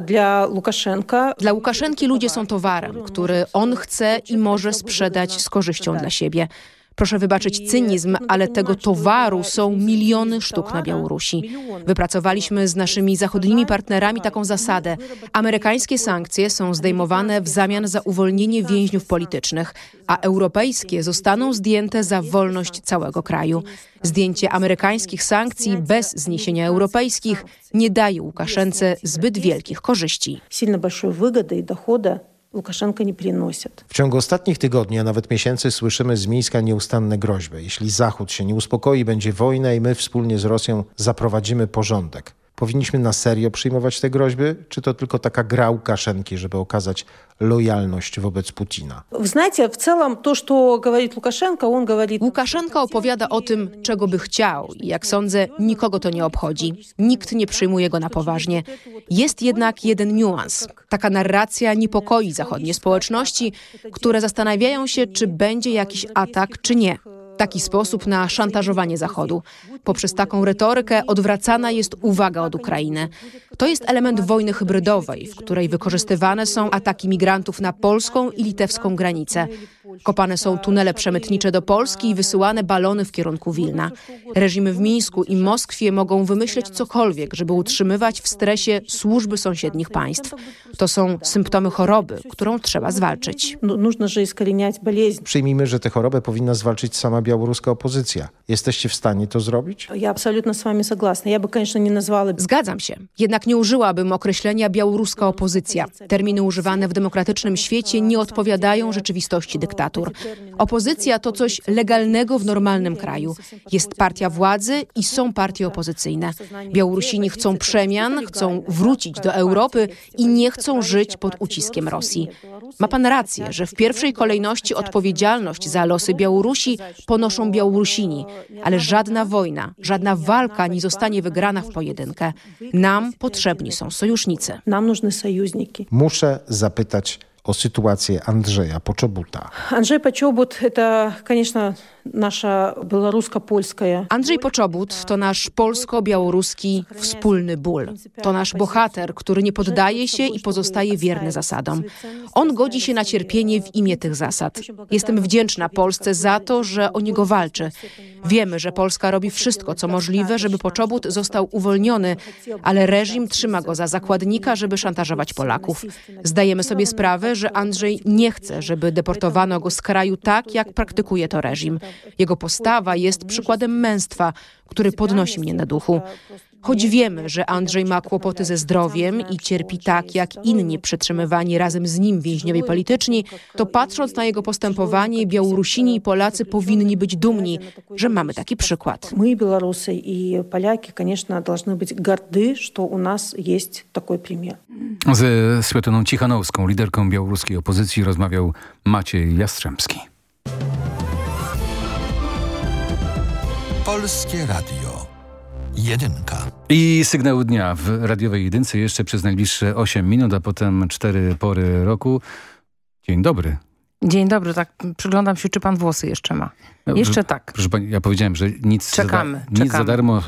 dla Łukaszenka. Dla Łukaszenki ludzie są towarem, który on chce i może sprzedać z korzyścią dla siebie. Proszę wybaczyć cynizm, ale tego towaru są miliony sztuk na Białorusi. Wypracowaliśmy z naszymi zachodnimi partnerami taką zasadę. Amerykańskie sankcje są zdejmowane w zamian za uwolnienie więźniów politycznych, a europejskie zostaną zdjęte za wolność całego kraju. Zdjęcie amerykańskich sankcji bez zniesienia europejskich nie daje Łukaszence zbyt wielkich korzyści. сильно большой выгоды и дохода Лукашенко не приносит. W ciągu ostatnich tygodni, a nawet miesięcy słyszymy z Mińska nieustanne groźby. Jeśli Zachód się nie uspokoi, będzie wojna i my wspólnie z Rosją zaprowadzimy porządek. Powinniśmy na serio przyjmować te groźby, czy to tylko taka gra Łukaszenki, żeby okazać lojalność wobec Putina? Вы знаете, в целом то, что говорит Лукашенко, он говорит... Łukaszenka opowiada o tym, czego by chciał i jak sądzę, nikogo to nie obchodzi. Nikt nie przyjmuje go na poważnie. Jest jednak jeden niuans. Taka narracja niepokoi zachodnie społeczności, które zastanawiają się, czy będzie jakiś atak, czy nie. Taki sposób na szantażowanie Zachodu. Poprzez taką retorykę odwracana jest uwaga od Ukrainy. To jest element wojny hybrydowej, w której wykorzystywane są ataki migrantów na polską i litewską granicę. Kopane są tunele przemytnicze do Polski i wysyłane balony w kierunku Wilna. Reżimy w Mińsku i Moskwie mogą wymyśleć cokolwiek, żeby utrzymywać w stresie służby sąsiednich państw. To są symptomy choroby, którą trzeba zwalczyć. Нужно же искоренять болезнь. Przyjmijmy, że tę chorobę powinna zwalczyć sama białoruska opozycja. Jesteście w stanie to zrobić? Я абсолютно с вами согласна. Я бы, конечно, не назвала... Zgadzam się. Jednak nie użyłabym określenia białoruska opozycja. Terminy używane w demokratycznym świecie nie odpowiadają rzeczywistości dyktatur. Opozycja to coś legalnego w normalnym kraju. Jest partia władzy i są partie opozycyjne. Białorusini chcą przemian, chcą wrócić do Europy i nie chcą żyć pod uciskiem Rosji. Ma pan rację, że w pierwszej kolejności odpowiedzialność za losy Białorusi ponoszą Białorusini, ale żadna wojna, żadna walka nie zostanie wygrana w pojedynkę. Nam potrzebni są sojusznicy. Nam нужны союзники. Muszę zapytać o sytuację Andrzeja Poczobuta. Анджей Почобут – это, конечно, наша белорусско-польская... Andrzej Poczobut to nasz polsko-białoruski wspólny ból. To nasz bohater, który nie poddaje się i pozostaje wierny zasadom. On godzi się na cierpienie w imię tych zasad. Jestem wdzięczna Polsce za to, że o niego walczy. Wiemy, że Polska robi wszystko, co możliwe, żeby Poczobut został uwolniony, ale reżim trzyma go za zakładnika, żeby szantażować Polaków. Zdajemy sobie sprawę, że Andrzej nie chce, żeby deportowano go z kraju tak, jak praktykuje to reżim. Jego postawa jest przykładem męstwa, który podnosi mnie na duchu. Choć wiemy, że Andrzej ma kłopoty ze zdrowiem i cierpi tak jak inni przetrzymywani razem z nim więźniowie polityczni, to patrząc na jego postępowanie, Białorusini i Polacy powinni być dumni, że mamy taki przykład. Мы, белорусы и поляки, конечно, должны быть горды, что у нас есть такой пример. Ze Świetlaną Cichanowską, liderką białoruskiej opozycji, rozmawiał Maciej Jastrzębski. Polskie Radio. Jedynka. I sygnał dnia w radiowej jedynce jeszcze przez najbliższe 8 minut, a potem 4 pory roku. Dzień dobry. Dzień dobry, tak przyglądam się, czy pan włosy jeszcze ma. Jeszcze tak. Proszę pani, ja powiedziałem, że nic, Czekamy, za, nic czekamy. za darmo.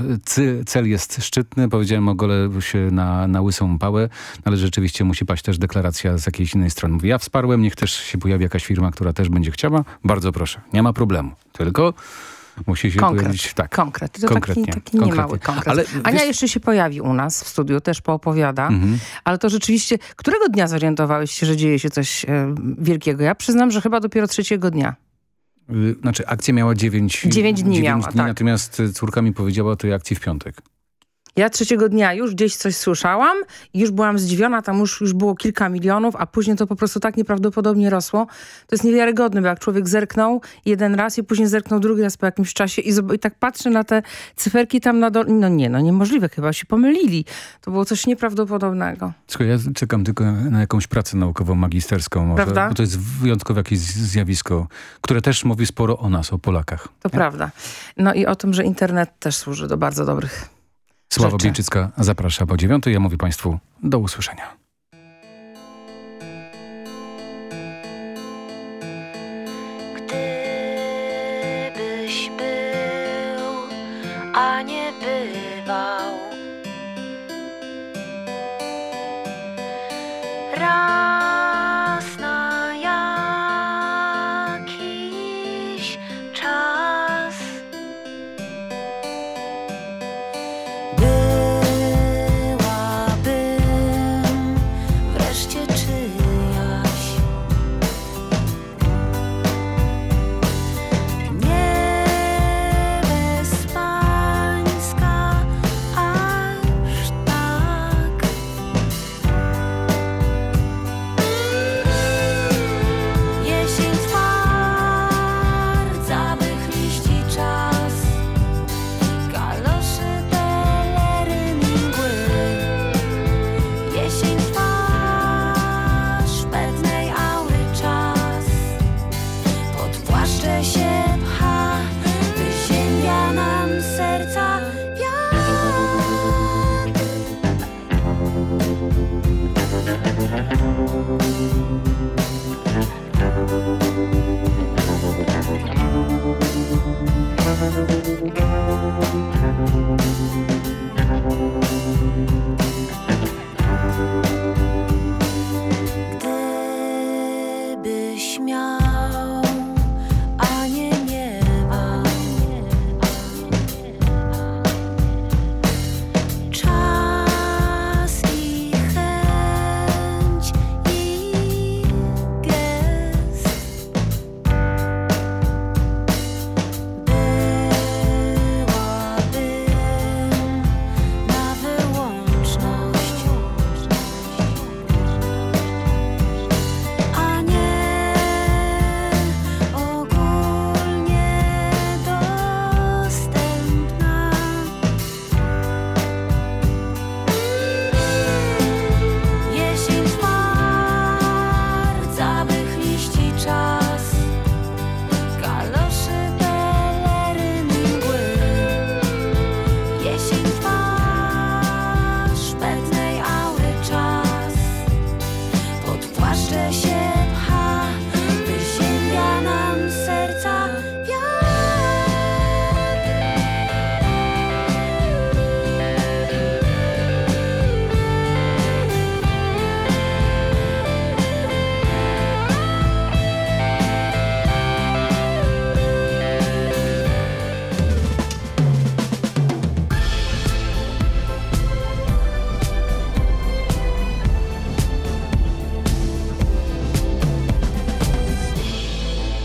Cel jest szczytny. Powiedziałem o gole się na, na łysą pałę, ale rzeczywiście musi paść też deklaracja z jakiejś innej strony. Mówię, ja wsparłem, niech też się pojawi jakaś firma, która też będzie chciała. Bardzo proszę, nie ma problemu. Tylko musi się Konkret. pojawić... Tak, Konkret. To konkretnie. taki, taki niemały konkret. Ale Ania wiesz- jeszcze się pojawi u nas w studiu, też poopowiada. Mhm. Ale to rzeczywiście... Którego dnia zorientowałeś się, że dzieje się coś e, wielkiego? Ja przyznam, że chyba dopiero trzeciego dnia. Y, Znaczy akcja miała 9, Dziewięć dni miała, tak. natomiast córka mi powiedziała o tej akcji w piątek. Ja trzeciego dnia już gdzieś coś słyszałam i już byłam zdziwiona, tam już, już było kilka milionów, a później to po prostu tak nieprawdopodobnie rosło. To jest niewiarygodne, bo jak człowiek zerknął jeden raz i później zerknął drugi raz po jakimś czasie i, i tak patrzy na te cyferki tam na dole. No nie, no niemożliwe, chyba się pomylili. To było coś nieprawdopodobnego. Słuchaj, ja czekam tylko na jakąś pracę naukową, magisterską może, Prawda? bo to jest wyjątkowe jakieś zjawisko, które też mówi sporo o nas, o Polakach. To prawda. No i o tym, że internet też służy do bardzo dobrych Sława rzeczy. Bielczycka zaprasza po dziewiątej. Ja mówię Państwu do usłyszenia.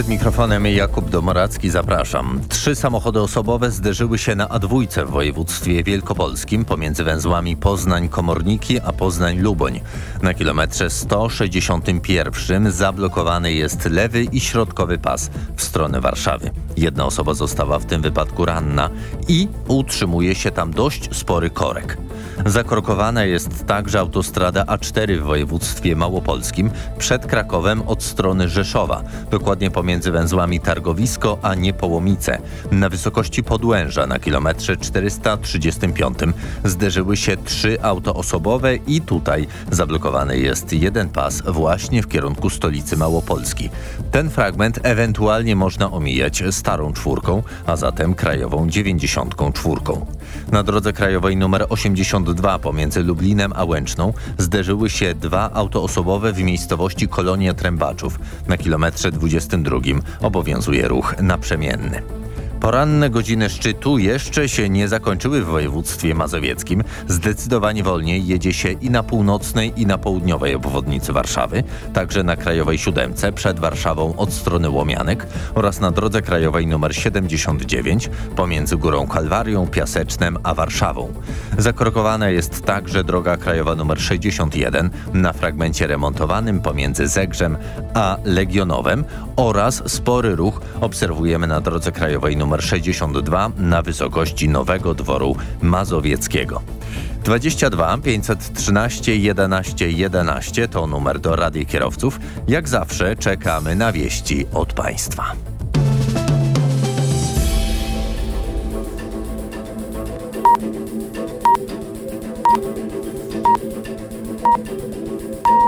Przed mikrofonem Jakub Domoracki zapraszam. Trzy samochody osobowe zderzyły się na A2 w województwie wielkopolskim pomiędzy węzłami Poznań-Komorniki a Poznań-Luboń. Na kilometrze 161 zablokowany jest lewy i środkowy pas w stronę Warszawy. Jedna osoba została w tym wypadku ranna i utrzymuje się tam dość spory korek. Zakorkowana jest także autostrada A4 w województwie małopolskim przed Krakowem od strony Rzeszowa, dokładnie pomiędzy węzłami Targowisko a Niepołomice. Na wysokości Podłęża na kilometrze 435 zderzyły się trzy auto osobowe i tutaj zablokowany jest jeden pas właśnie w kierunku stolicy Małopolski. Ten fragment ewentualnie można omijać starą czwórką, a zatem krajową 94. Na drodze krajowej numer 82 pomiędzy Lublinem a Łęczną zderzyły się dwa auto osobowe w miejscowości Kolonia Trębaczów. Na kilometrze 22 obowiązuje ruch naprzemienny. Poranne godziny szczytu jeszcze się nie zakończyły w województwie mazowieckim. Zdecydowanie wolniej jedzie się i na północnej, i na południowej obwodnicy Warszawy, także na Krajowej Siódemce przed Warszawą od strony Łomianek oraz na drodze krajowej nr 79 pomiędzy Górą Kalwarią, Piasecznem a Warszawą. Zakorkowana jest także droga krajowa nr 61 na fragmencie remontowanym pomiędzy Zegrzem a Legionowem oraz spory ruch obserwujemy na drodze krajowej nr numer 62 na wysokości Nowego Dworu Mazowieckiego. 22 513 11 11 to numer do Rady Kierowców. Jak zawsze czekamy na wieści od Państwa.